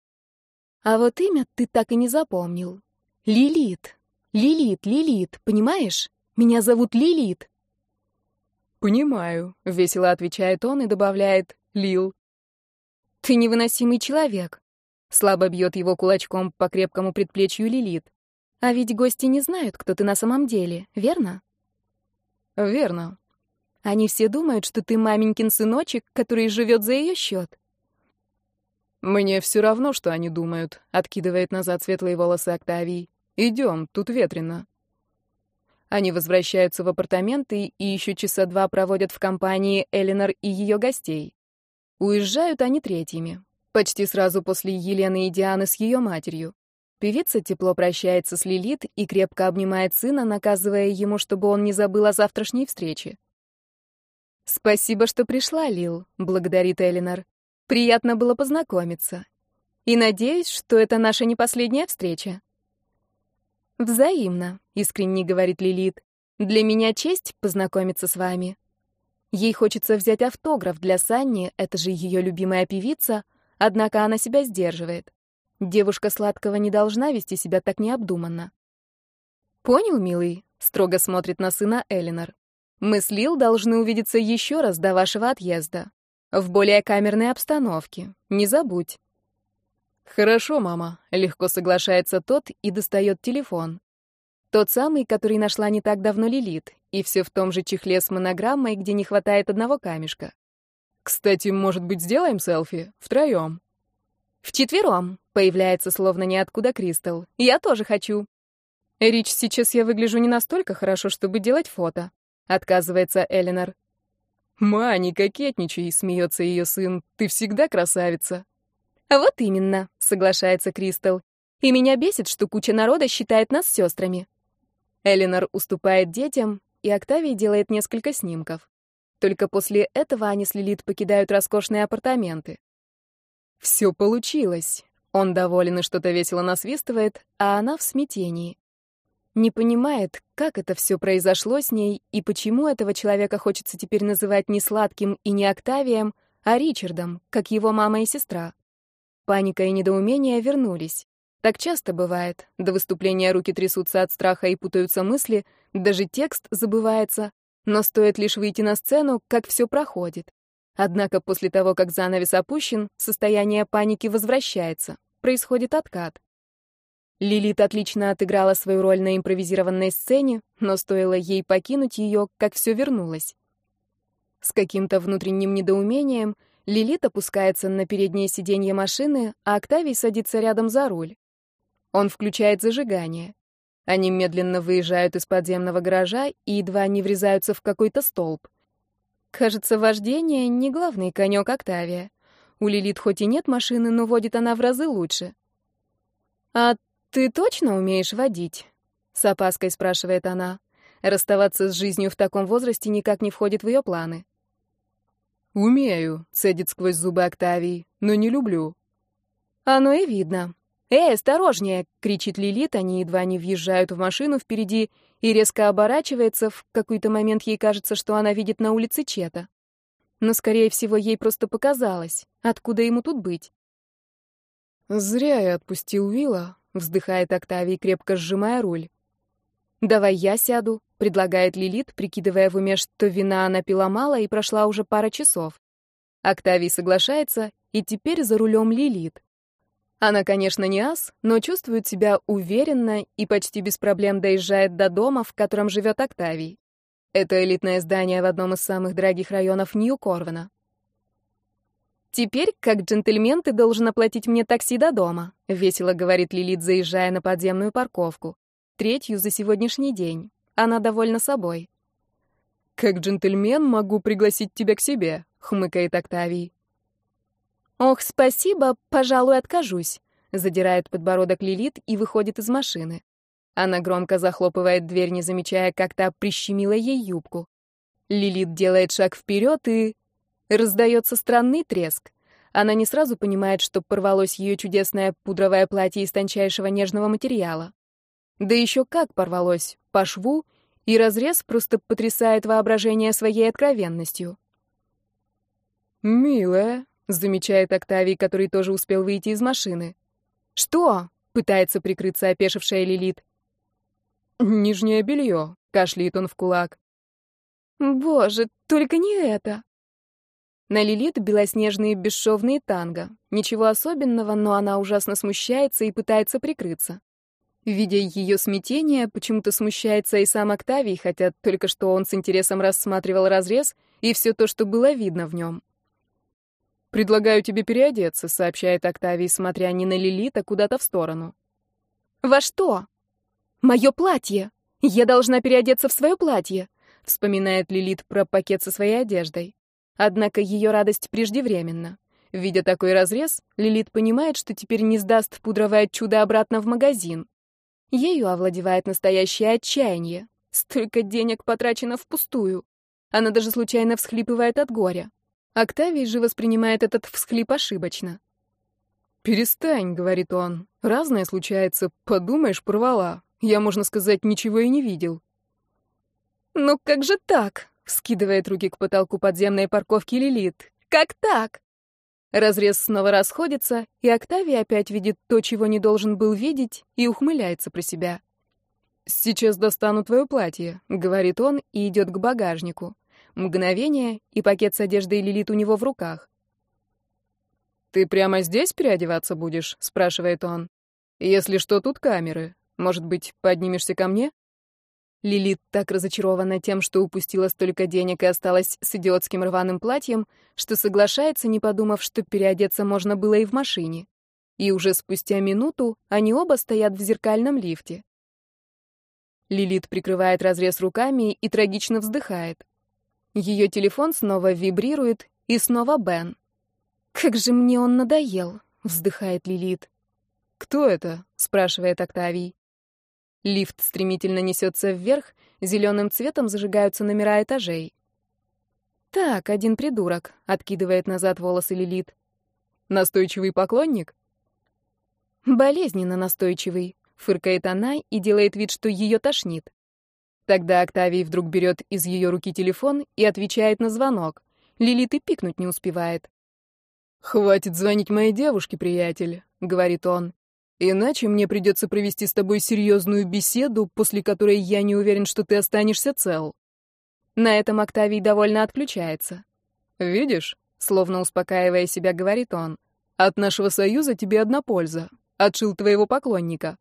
А вот имя ты так и не запомнил. Лилит. Лилит, Лилит, понимаешь? Меня зовут Лилит. Понимаю, весело отвечает он и добавляет Лил. Ты невыносимый человек. Слабо бьет его кулачком по крепкому предплечью Лилит. А ведь гости не знают, кто ты на самом деле, верно? Верно. Они все думают, что ты маменькин сыночек, который живет за ее счет. Мне все равно, что они думают, откидывает назад светлые волосы Октавий. Идем, тут ветрено. Они возвращаются в апартаменты и еще часа два проводят в компании Элинор и ее гостей. Уезжают они третьими, почти сразу после Елены и Дианы с ее матерью. Певица тепло прощается с Лилит и крепко обнимает сына, наказывая ему, чтобы он не забыл о завтрашней встрече. «Спасибо, что пришла, Лил», — благодарит Элинор. «Приятно было познакомиться. И надеюсь, что это наша не последняя встреча». «Взаимно», — искренне говорит Лилит. «Для меня честь познакомиться с вами». Ей хочется взять автограф для Санни, это же ее любимая певица, однако она себя сдерживает. Девушка сладкого не должна вести себя так необдуманно. «Понял, милый?» — строго смотрит на сына Элинор. «Мы с Лил должны увидеться еще раз до вашего отъезда. В более камерной обстановке. Не забудь». «Хорошо, мама», — легко соглашается тот и достает телефон. Тот самый, который нашла не так давно Лилит, и все в том же чехле с монограммой, где не хватает одного камешка. «Кстати, может быть, сделаем селфи? Втроем?» «Вчетвером», Появляется словно ниоткуда Кристал. Я тоже хочу. Рич, сейчас я выгляжу не настолько хорошо, чтобы делать фото. Отказывается Элинор. «Ма, не кокетничай», — смеется ее сын. «Ты всегда красавица». «Вот именно», — соглашается Кристал. «И меня бесит, что куча народа считает нас сестрами». Элинор уступает детям, и Октавий делает несколько снимков. Только после этого они с Лилит покидают роскошные апартаменты. Все получилось. Он доволен и что-то весело насвистывает, а она в смятении. Не понимает, как это все произошло с ней и почему этого человека хочется теперь называть не сладким и не Октавием, а Ричардом, как его мама и сестра. Паника и недоумение вернулись. Так часто бывает. До выступления руки трясутся от страха и путаются мысли, даже текст забывается. Но стоит лишь выйти на сцену, как все проходит. Однако после того, как занавес опущен, состояние паники возвращается происходит откат. Лилит отлично отыграла свою роль на импровизированной сцене, но стоило ей покинуть ее, как все вернулось. С каким-то внутренним недоумением Лилит опускается на переднее сиденье машины, а Октавий садится рядом за руль. Он включает зажигание. Они медленно выезжают из подземного гаража и едва не врезаются в какой-то столб. Кажется, вождение — не главный конек Октавия. У Лилит хоть и нет машины, но водит она в разы лучше. «А ты точно умеешь водить?» — с опаской спрашивает она. Расставаться с жизнью в таком возрасте никак не входит в ее планы. «Умею», — цедит сквозь зубы Октавий, — «но не люблю». «Оно и видно. Эй, осторожнее!» — кричит Лилит, они едва не въезжают в машину впереди и резко оборачивается, в какой-то момент ей кажется, что она видит на улице Чета. Но, скорее всего, ей просто показалось. Откуда ему тут быть? «Зря я отпустил Вилла», — вздыхает Октавий, крепко сжимая руль. «Давай я сяду», — предлагает Лилит, прикидывая в уме, что вина она пила мало и прошла уже пара часов. Октавий соглашается, и теперь за рулем Лилит. Она, конечно, не ас, но чувствует себя уверенно и почти без проблем доезжает до дома, в котором живет Октавий. Это элитное здание в одном из самых дорогих районов Нью-Корвена. «Теперь, как джентльмен, ты должен оплатить мне такси до дома», — весело говорит Лилит, заезжая на подземную парковку третью за сегодняшний день. Она довольна собой. «Как джентльмен могу пригласить тебя к себе», — хмыкает Октавий. «Ох, спасибо, пожалуй, откажусь», — задирает подбородок Лилит и выходит из машины. Она громко захлопывает дверь, не замечая, как та прищемила ей юбку. Лилит делает шаг вперед и... Раздается странный треск. Она не сразу понимает, что порвалось ее чудесное пудровое платье из тончайшего нежного материала. Да еще как порвалось, по шву, и разрез просто потрясает воображение своей откровенностью. «Милая», — замечает Октавий, который тоже успел выйти из машины. «Что?» — пытается прикрыться опешившая Лилит. «Нижнее белье», — кашляет он в кулак. «Боже, только не это!» На Лилит белоснежные бесшовные танго. Ничего особенного, но она ужасно смущается и пытается прикрыться. Видя ее смятение, почему-то смущается и сам Октавий, хотя только что он с интересом рассматривал разрез и все то, что было видно в нем. «Предлагаю тебе переодеться», — сообщает Октавий, смотря не на Лилит, а куда-то в сторону. «Во что?» «Мое платье! Я должна переодеться в свое платье», — вспоминает Лилит про пакет со своей одеждой. Однако ее радость преждевременна. Видя такой разрез, Лилит понимает, что теперь не сдаст пудровое чудо обратно в магазин. Ею овладевает настоящее отчаяние. Столько денег потрачено впустую. Она даже случайно всхлипывает от горя. Октавий же воспринимает этот всхлип ошибочно. «Перестань», — говорит он. «Разное случается. Подумаешь, порвала. Я, можно сказать, ничего и не видел». «Ну как же так?» — вскидывает руки к потолку подземной парковки Лилит. «Как так?» Разрез снова расходится, и Октавий опять видит то, чего не должен был видеть, и ухмыляется про себя. «Сейчас достану твое платье», — говорит он и идет к багажнику. Мгновение, и пакет с одеждой Лилит у него в руках. «Ты прямо здесь переодеваться будешь?» — спрашивает он. «Если что, тут камеры. Может быть, поднимешься ко мне?» Лилит так разочарована тем, что упустила столько денег и осталась с идиотским рваным платьем, что соглашается, не подумав, что переодеться можно было и в машине. И уже спустя минуту они оба стоят в зеркальном лифте. Лилит прикрывает разрез руками и трагично вздыхает. Ее телефон снова вибрирует, и снова Бен. «Как же мне он надоел!» — вздыхает Лилит. «Кто это?» — спрашивает Октавий. Лифт стремительно несется вверх, зеленым цветом зажигаются номера этажей. «Так, один придурок», — откидывает назад волосы Лилит. «Настойчивый поклонник?» «Болезненно настойчивый», — фыркает она и делает вид, что ее тошнит. Тогда Октавий вдруг берет из ее руки телефон и отвечает на звонок. Лилит и пикнуть не успевает. «Хватит звонить моей девушке, приятель», — говорит он. Иначе мне придется провести с тобой серьезную беседу, после которой я не уверен, что ты останешься цел. На этом Октавий довольно отключается. Видишь, словно успокаивая себя, говорит он, от нашего союза тебе одна польза. Отшил твоего поклонника.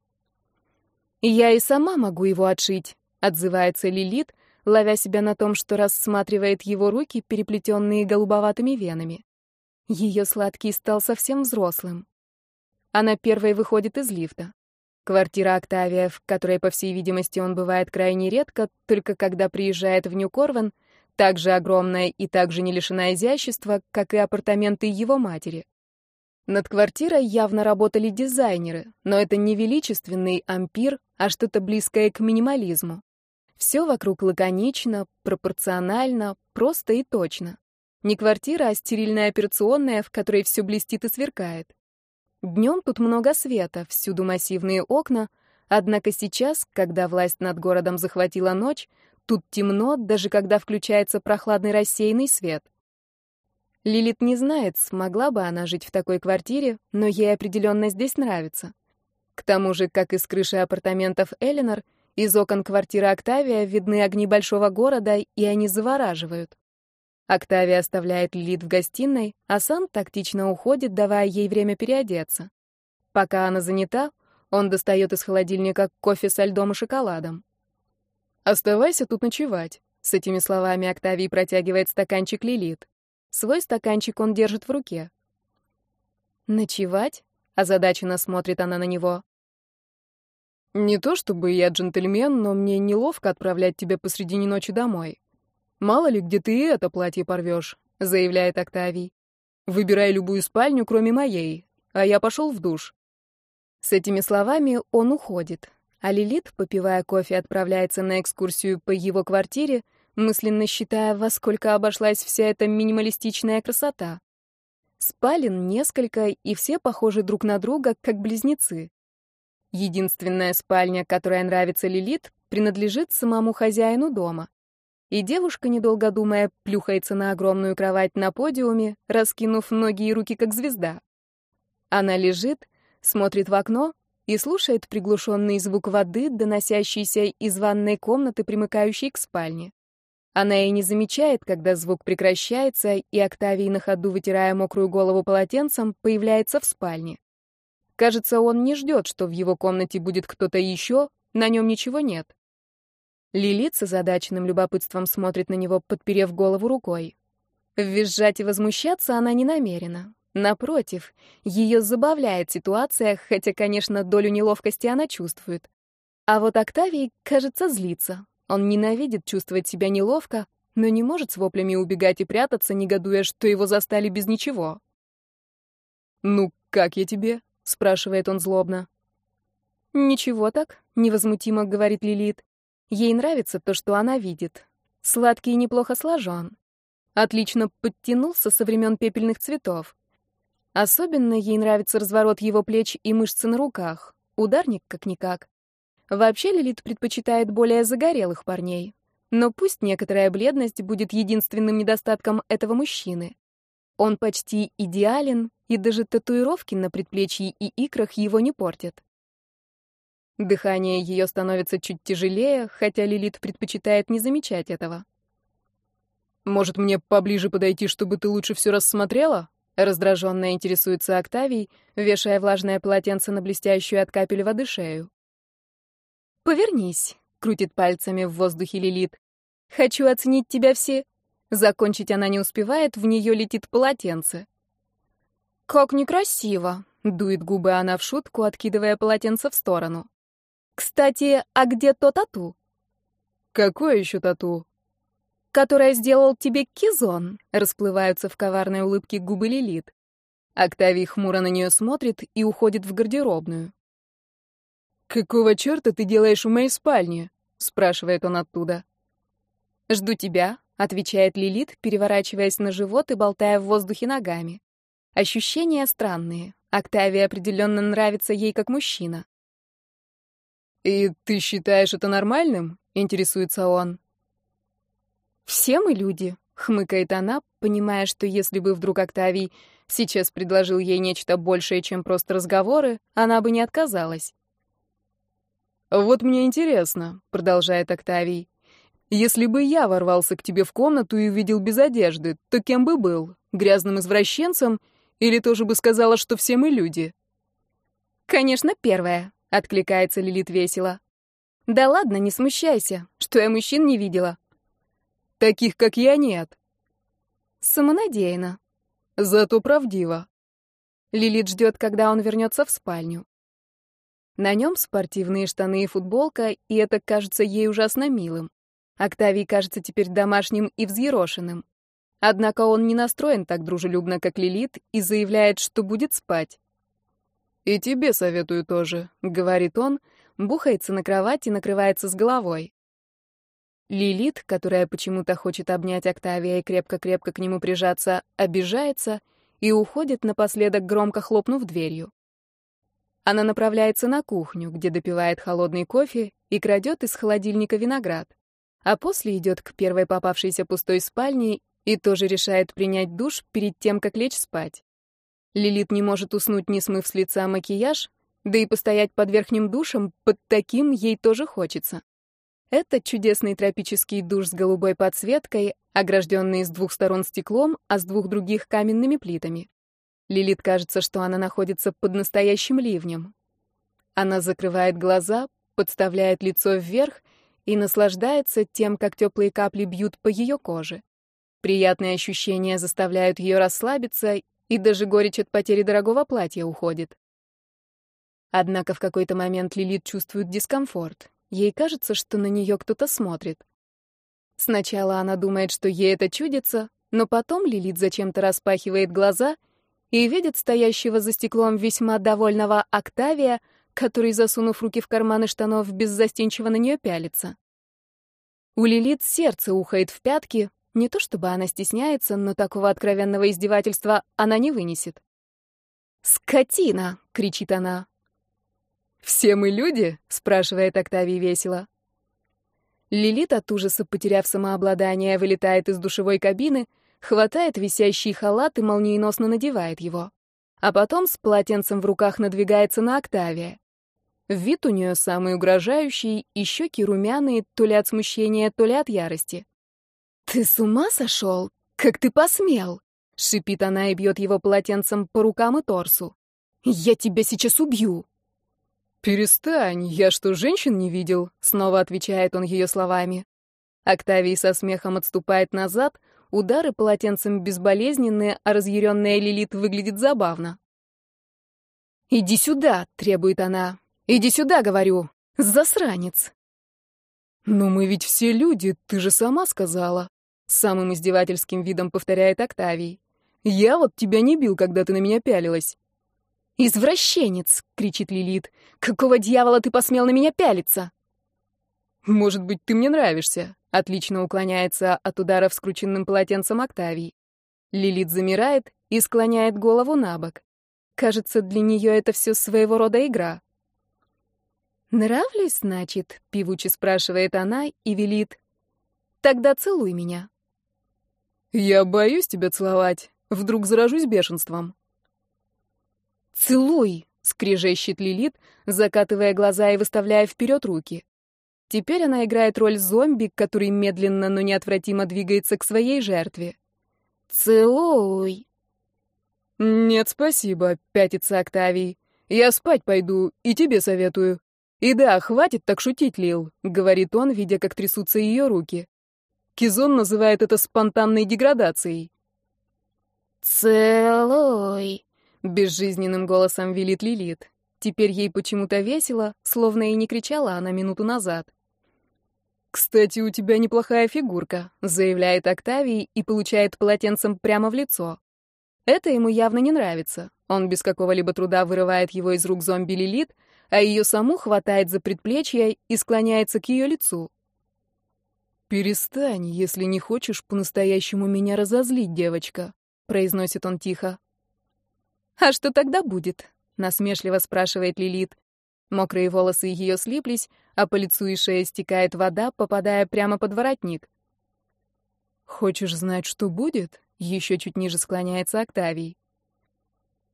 Я и сама могу его отшить, отзывается Лилит, ловя себя на том, что рассматривает его руки, переплетенные голубоватыми венами. Ее сладкий стал совсем взрослым. Она первой выходит из лифта. Квартира Октавия, в которой, по всей видимости, он бывает крайне редко, только когда приезжает в Нью-Корвен, так же огромная и так же не лишена изящества, как и апартаменты его матери. Над квартирой явно работали дизайнеры, но это не величественный ампир, а что-то близкое к минимализму. Все вокруг лаконично, пропорционально, просто и точно. Не квартира, а стерильная операционная, в которой все блестит и сверкает. Днем тут много света, всюду массивные окна, однако сейчас, когда власть над городом захватила ночь, тут темно, даже когда включается прохладный рассеянный свет. Лилит не знает, смогла бы она жить в такой квартире, но ей определенно здесь нравится. К тому же, как из крыши апартаментов Эленор, из окон квартиры Октавия видны огни большого города, и они завораживают. Октавия оставляет Лилит в гостиной, а сам тактично уходит, давая ей время переодеться. Пока она занята, он достает из холодильника кофе со льдом и шоколадом. «Оставайся тут ночевать», — с этими словами Октавий протягивает стаканчик Лилит. Свой стаканчик он держит в руке. «Ночевать?» — озадаченно смотрит она на него. «Не то чтобы я джентльмен, но мне неловко отправлять тебя посредине ночи домой. Мало ли, где ты это платье порвешь», — заявляет Октавий. «Выбирай любую спальню, кроме моей, а я пошел в душ». С этими словами он уходит, а Лилит, попивая кофе, отправляется на экскурсию по его квартире, мысленно считая, во сколько обошлась вся эта минималистичная красота. Спален несколько, и все похожи друг на друга, как близнецы. Единственная спальня, которая нравится Лилит, принадлежит самому хозяину дома. И девушка, недолго думая, плюхается на огромную кровать на подиуме, раскинув ноги и руки, как звезда. Она лежит, смотрит в окно и слушает приглушенный звук воды, доносящийся из ванной комнаты, примыкающей к спальне. Она и не замечает, когда звук прекращается, и Октавий на ходу, вытирая мокрую голову полотенцем, появляется в спальне. Кажется, он не ждет, что в его комнате будет кто-то еще, на нем ничего нет. Лилит с озадаченным любопытством смотрит на него, подперев голову рукой. Визжать и возмущаться она не намерена. Напротив, ее забавляет ситуация, хотя, конечно, долю неловкости она чувствует. А вот Октавий, кажется, злится. Он ненавидит чувствовать себя неловко, но не может с воплями убегать и прятаться, негодуя, что его застали без ничего. «Ну, как я тебе?» — спрашивает он злобно. «Ничего так», — невозмутимо говорит Лилит. Ей нравится то, что она видит. Сладкий и неплохо сложен. Отлично подтянулся со времен пепельных цветов. Особенно ей нравится разворот его плеч и мышцы на руках. Ударник как-никак. Вообще Лилит предпочитает более загорелых парней. Но пусть некоторая бледность будет единственным недостатком этого мужчины. Он почти идеален, и даже татуировки на предплечье и икрах его не портят. Дыхание ее становится чуть тяжелее, хотя Лилит предпочитает не замечать этого. «Может, мне поближе подойти, чтобы ты лучше все рассмотрела?» Раздраженно интересуется Октавий, вешая влажное полотенце на блестящую от капель воды шею. «Повернись», — крутит пальцами в воздухе Лилит. «Хочу оценить тебя все». Закончить она не успевает, в нее летит полотенце. «Как некрасиво», — дует губы она в шутку, откидывая полотенце в сторону. «Кстати, а где то тату?» «Какое еще тату?» «Которое сделал тебе Кизон», — расплываются в коварной улыбке губы Лилит. Октавий хмуро на нее смотрит и уходит в гардеробную. «Какого черта ты делаешь в моей спальне?» — спрашивает он оттуда. «Жду тебя», — отвечает Лилит, переворачиваясь на живот и болтая в воздухе ногами. Ощущения странные. Октавия определенно нравится ей как мужчина. «И ты считаешь это нормальным?» — интересуется он. «Все мы люди», — хмыкает она, понимая, что если бы вдруг Октавий сейчас предложил ей нечто большее, чем просто разговоры, она бы не отказалась. «Вот мне интересно», — продолжает Октавий. «Если бы я ворвался к тебе в комнату и увидел без одежды, то кем бы был? Грязным извращенцем? Или тоже бы сказала, что все мы люди?» «Конечно, первое», — откликается Лилит весело. «Да ладно, не смущайся, что я мужчин не видела». «Таких, как я, нет». «Самонадеянно». «Зато правдиво». Лилит ждет, когда он вернется в спальню. На нем спортивные штаны и футболка, и это кажется ей ужасно милым. Октавий кажется теперь домашним и взъерошенным. Однако он не настроен так дружелюбно, как Лилит, и заявляет, что будет спать. «И тебе советую тоже», — говорит он, бухается на кровать и накрывается с головой. Лилит, которая почему-то хочет обнять Октавия и крепко-крепко к нему прижаться, обижается и уходит напоследок, громко хлопнув дверью. Она направляется на кухню, где допивает холодный кофе и крадет из холодильника виноград, а после идет к первой попавшейся пустой спальне и тоже решает принять душ перед тем, как лечь спать. Лилит не может уснуть, не смыв с лица макияж, да и постоять под верхним душем, под таким ей тоже хочется. Это чудесный тропический душ с голубой подсветкой, огражденный с двух сторон стеклом, а с двух других каменными плитами. Лилит кажется, что она находится под настоящим ливнем. Она закрывает глаза, подставляет лицо вверх и наслаждается тем, как теплые капли бьют по ее коже. Приятные ощущения заставляют ее расслабиться, и даже горечь от потери дорогого платья уходит. Однако в какой-то момент Лилит чувствует дискомфорт. Ей кажется, что на нее кто-то смотрит. Сначала она думает, что ей это чудится, но потом Лилит зачем-то распахивает глаза и видит стоящего за стеклом весьма довольного Октавия, который, засунув руки в карманы штанов, беззастенчиво на нее пялится. У Лилит сердце ухает в пятки, не то чтобы она стесняется, но такого откровенного издевательства она не вынесет. «Скотина!» — кричит она. «Все мы люди?» — спрашивает Октавий весело. Лилит от ужаса, потеряв самообладание, вылетает из душевой кабины, хватает висящий халат и молниеносно надевает его. А потом с полотенцем в руках надвигается на Октавия. Вид у нее самый угрожающий, и щеки румяные, то ли от смущения, то ли от ярости. «Ты с ума сошел? Как ты посмел?» — шипит она и бьет его полотенцем по рукам и торсу. «Я тебя сейчас убью!» «Перестань, я что, женщин не видел?» — снова отвечает он ее словами. Октавий со смехом отступает назад, удары полотенцем безболезненные, а разъяренная Лилит выглядит забавно. «Иди сюда!» — требует она. «Иди сюда!» — говорю. «Засранец!» «Но мы ведь все люди, ты же сама сказала!» Самым издевательским видом повторяет Октавий. «Я вот тебя не бил, когда ты на меня пялилась!» «Извращенец!» — кричит Лилит. «Какого дьявола ты посмел на меня пялиться?» «Может быть, ты мне нравишься?» — отлично уклоняется от удара скрученным полотенцем Октавий. Лилит замирает и склоняет голову на бок. Кажется, для нее это все своего рода игра. «Нравлюсь, значит?» — певуче спрашивает она и велит. «Тогда целуй меня». «Я боюсь тебя целовать. Вдруг заражусь бешенством». «Целуй!» — скрежещет Лилит, закатывая глаза и выставляя вперед руки. Теперь она играет роль зомби, который медленно, но неотвратимо двигается к своей жертве. «Целуй!» «Нет, спасибо», — пятится Октавий. «Я спать пойду, и тебе советую». «И да, хватит так шутить, Лил», — говорит он, видя, как трясутся ее руки. Кизон называет это спонтанной деградацией. «Целуй!» Безжизненным голосом велит Лилит. Теперь ей почему-то весело, словно и не кричала она минуту назад. «Кстати, у тебя неплохая фигурка», — заявляет Октавий и получает полотенцем прямо в лицо. Это ему явно не нравится. Он без какого-либо труда вырывает его из рук зомби Лилит, а ее саму хватает за предплечье и склоняется к ее лицу. «Перестань, если не хочешь по-настоящему меня разозлить, девочка», — произносит он тихо. «А что тогда будет?» — насмешливо спрашивает Лилит. Мокрые волосы ее слиплись, а по лицу и шее стекает вода, попадая прямо под воротник. «Хочешь знать, что будет?» — еще чуть ниже склоняется Октавий.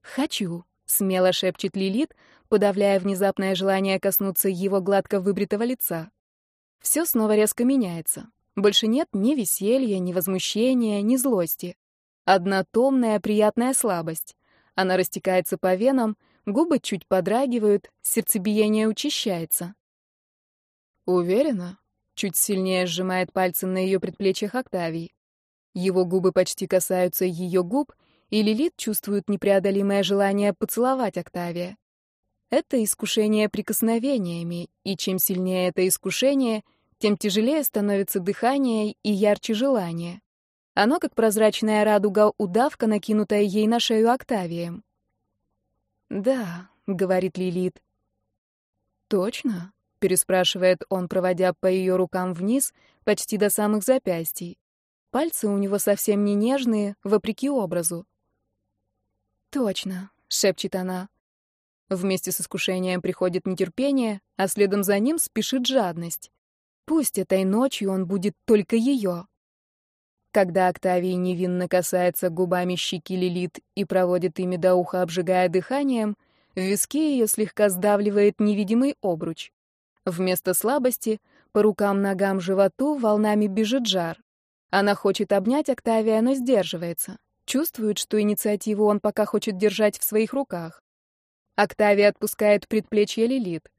«Хочу», — смело шепчет Лилит, подавляя внезапное желание коснуться его гладко выбритого лица. Все снова резко меняется. Больше нет ни веселья, ни возмущения, ни злости. Одна томная, приятная слабость. Она растекается по венам, губы чуть подрагивают, сердцебиение учащается. Уверена? Чуть сильнее сжимает пальцы на ее предплечьях Октавий. Его губы почти касаются ее губ, и Лилит чувствует непреодолимое желание поцеловать Октавия. Это искушение прикосновениями, и чем сильнее это искушение, тем тяжелее становится дыхание и ярче желание. Оно как прозрачная радуга удавка, накинутая ей на шею Октавием. «Да», — говорит Лилит. «Точно?» — переспрашивает он, проводя по ее рукам вниз, почти до самых запястий. Пальцы у него совсем не нежные, вопреки образу. «Точно», — шепчет она. Вместе с искушением приходит нетерпение, а следом за ним спешит жадность. Пусть этой ночью он будет только ее. Когда Октавий невинно касается губами щеки Лилит и проводит ими до уха, обжигая дыханием, в виски ее слегка сдавливает невидимый обруч. Вместо слабости по рукам, ногам, животу волнами бежит жар. Она хочет обнять Октавия, но сдерживается. Чувствует, что инициативу он пока хочет держать в своих руках. Октавия отпускает предплечье Лилит.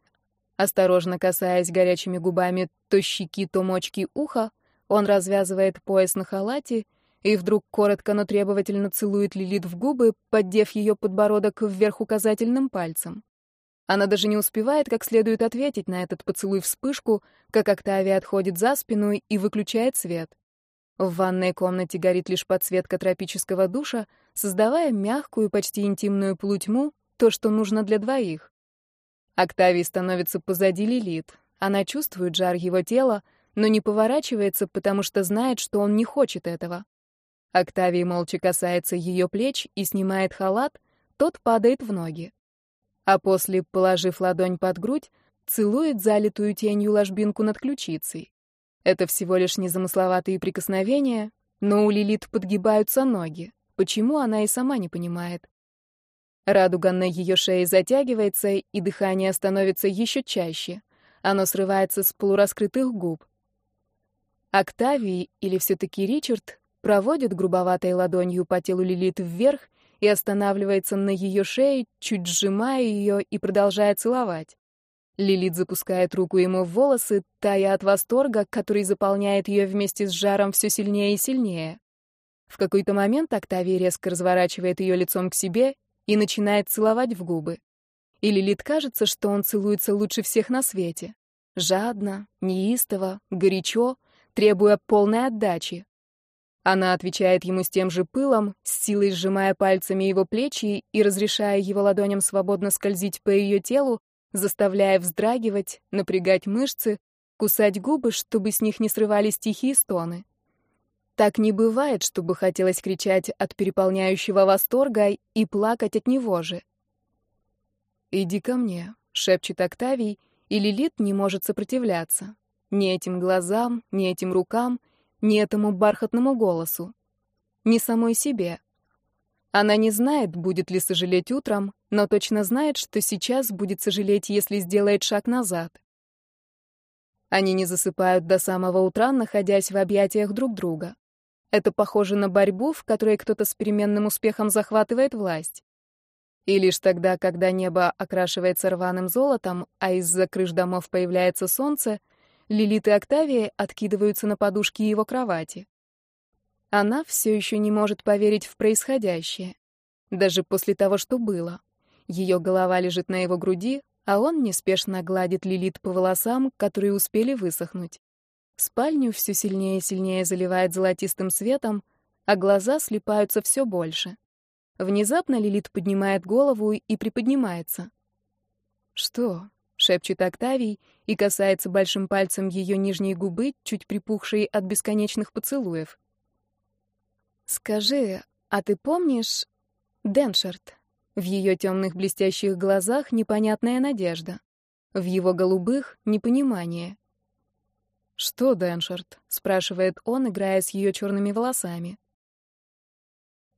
Осторожно касаясь горячими губами то щеки, то мочки уха, он развязывает пояс на халате и вдруг коротко, но требовательно целует Лилит в губы, поддев ее подбородок вверх указательным пальцем. Она даже не успевает как следует ответить на этот поцелуй вспышку, как Октавия отходит за спину и выключает свет. В ванной комнате горит лишь подсветка тропического душа, создавая мягкую, почти интимную полутьму, то, что нужно для двоих. Октавий становится позади Лилит. Она чувствует жар его тела, но не поворачивается, потому что знает, что он не хочет этого. Октавий молча касается ее плеч и снимает халат, тот падает в ноги. А после, положив ладонь под грудь, целует залитую тенью ложбинку над ключицей. Это всего лишь незамысловатые прикосновения, но у Лилит подгибаются ноги. Почему, она и сама не понимает. Радуга на ее шее затягивается, и дыхание становится еще чаще. Оно срывается с полураскрытых губ. Октавий, или все-таки Ричард, проводит грубоватой ладонью по телу Лилит вверх и останавливается на ее шее, чуть сжимая ее и продолжая целовать. Лилит запускает руку ему в волосы, тая от восторга, который заполняет ее вместе с жаром все сильнее и сильнее. В какой-то момент Октавий резко разворачивает ее лицом к себе и начинает целовать в губы. И Лилит кажется, что он целуется лучше всех на свете. Жадно, неистово, горячо — требуя полной отдачи. Она отвечает ему с тем же пылом, с силой сжимая пальцами его плечи и разрешая его ладоням свободно скользить по ее телу, заставляя вздрагивать, напрягать мышцы, кусать губы, чтобы с них не срывались тихие стоны. Так не бывает, чтобы хотелось кричать от переполняющего восторга и плакать от него же. «Иди ко мне», — шепчет Октавий, и Лилит не может сопротивляться. Ни этим глазам, ни этим рукам, ни этому бархатному голосу. Ни самой себе. Она не знает, будет ли сожалеть утром, но точно знает, что сейчас будет сожалеть, если сделает шаг назад. Они не засыпают до самого утра, находясь в объятиях друг друга. Это похоже на борьбу, в которой кто-то с переменным успехом захватывает власть. И лишь тогда, когда небо окрашивается рваным золотом, а из-за крыш домов появляется солнце, Лилит и Октавия откидываются на подушки его кровати. Она все еще не может поверить в происходящее, даже после того, что было. Ее голова лежит на его груди, а он неспешно гладит Лилит по волосам, которые успели высохнуть. Спальню все сильнее и сильнее заливает золотистым светом, а глаза слипаются все больше. Внезапно Лилит поднимает голову и приподнимается. «Что?» шепчет Октавий и касается большим пальцем ее нижней губы, чуть припухшей от бесконечных поцелуев. «Скажи, а ты помнишь Деншард?» В ее темных блестящих глазах непонятная надежда. В его голубых — непонимание. «Что, Деншард?» — спрашивает он, играя с ее черными волосами.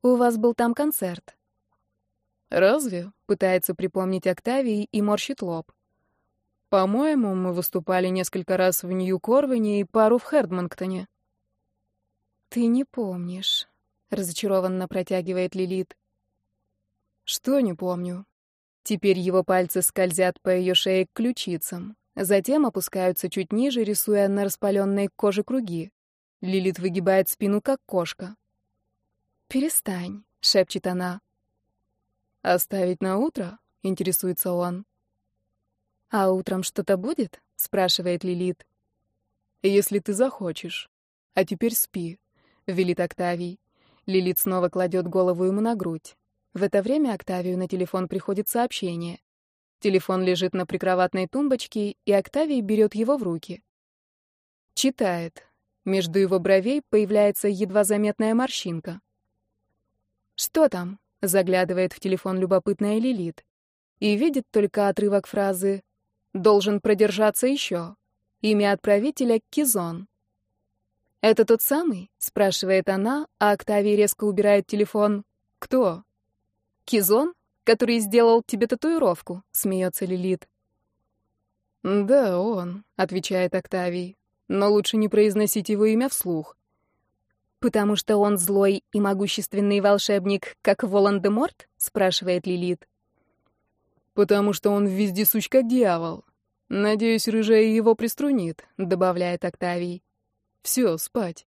«У вас был там концерт». «Разве?» — пытается припомнить Октавий и морщит лоб. По-моему, мы выступали несколько раз в Нью-Корвине и пару в Хердмонктоне. Ты не помнишь, разочарованно протягивает Лилит. Что не помню? Теперь его пальцы скользят по ее шее к ключицам, затем опускаются чуть ниже, рисуя на распаленной коже круги. Лилит выгибает спину, как кошка. «Перестань», — шепчет она. «Оставить на утро?» — интересуется он. «А утром что-то будет?» — спрашивает Лилит. если ты захочешь. А теперь спи», — велит Октавий. Лилит снова кладет голову ему на грудь. В это время Октавию на телефон приходит сообщение. Телефон лежит на прикроватной тумбочке, и Октавий берет его в руки. Читает. Между его бровей появляется едва заметная морщинка. «Что там?» — заглядывает в телефон любопытная Лилит. И видит только отрывок фразы «Должен продержаться еще». Имя отправителя — Кизон. «Это тот самый?» — спрашивает она, а Октавий резко убирает телефон. «Кто?» «Кизон, который сделал тебе татуировку», — смеется Лилит. «Да, он», — отвечает Октавий но лучше не произносить его имя вслух. «Потому что он злой и могущественный волшебник, как Волан-де-Морт?» — спрашивает Лилит. «Потому что он вездесущ как дьявол. Надеюсь, рыжая его приструнит», — добавляет Октавий. «Все, спать».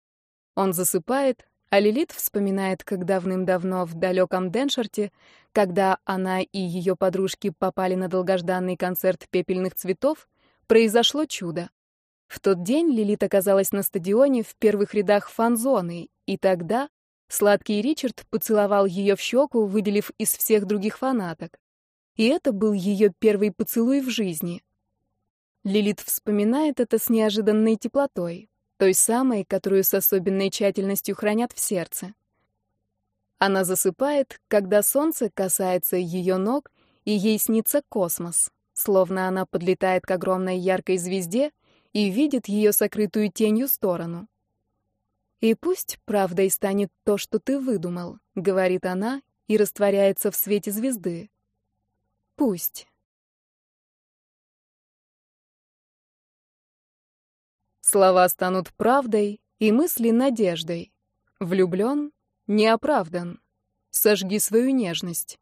Он засыпает, а Лилит вспоминает, как давным-давно в далеком Деншерте, когда она и ее подружки попали на долгожданный концерт пепельных цветов, произошло чудо. В тот день Лилит оказалась на стадионе в первых рядах фан-зоны, и тогда сладкий Ричард поцеловал ее в щеку, выделив из всех других фанаток. И это был ее первый поцелуй в жизни. Лилит вспоминает это с неожиданной теплотой, той самой, которую с особенной тщательностью хранят в сердце. Она засыпает, когда солнце касается ее ног, и ей снится космос, словно она подлетает к огромной яркой звезде и видит ее сокрытую тенью сторону. «И пусть правдой станет то, что ты выдумал», — говорит она и растворяется в свете звезды. «Пусть». Слова станут правдой, и мысли — надеждой. Влюблен — не оправдан. Сожги свою нежность.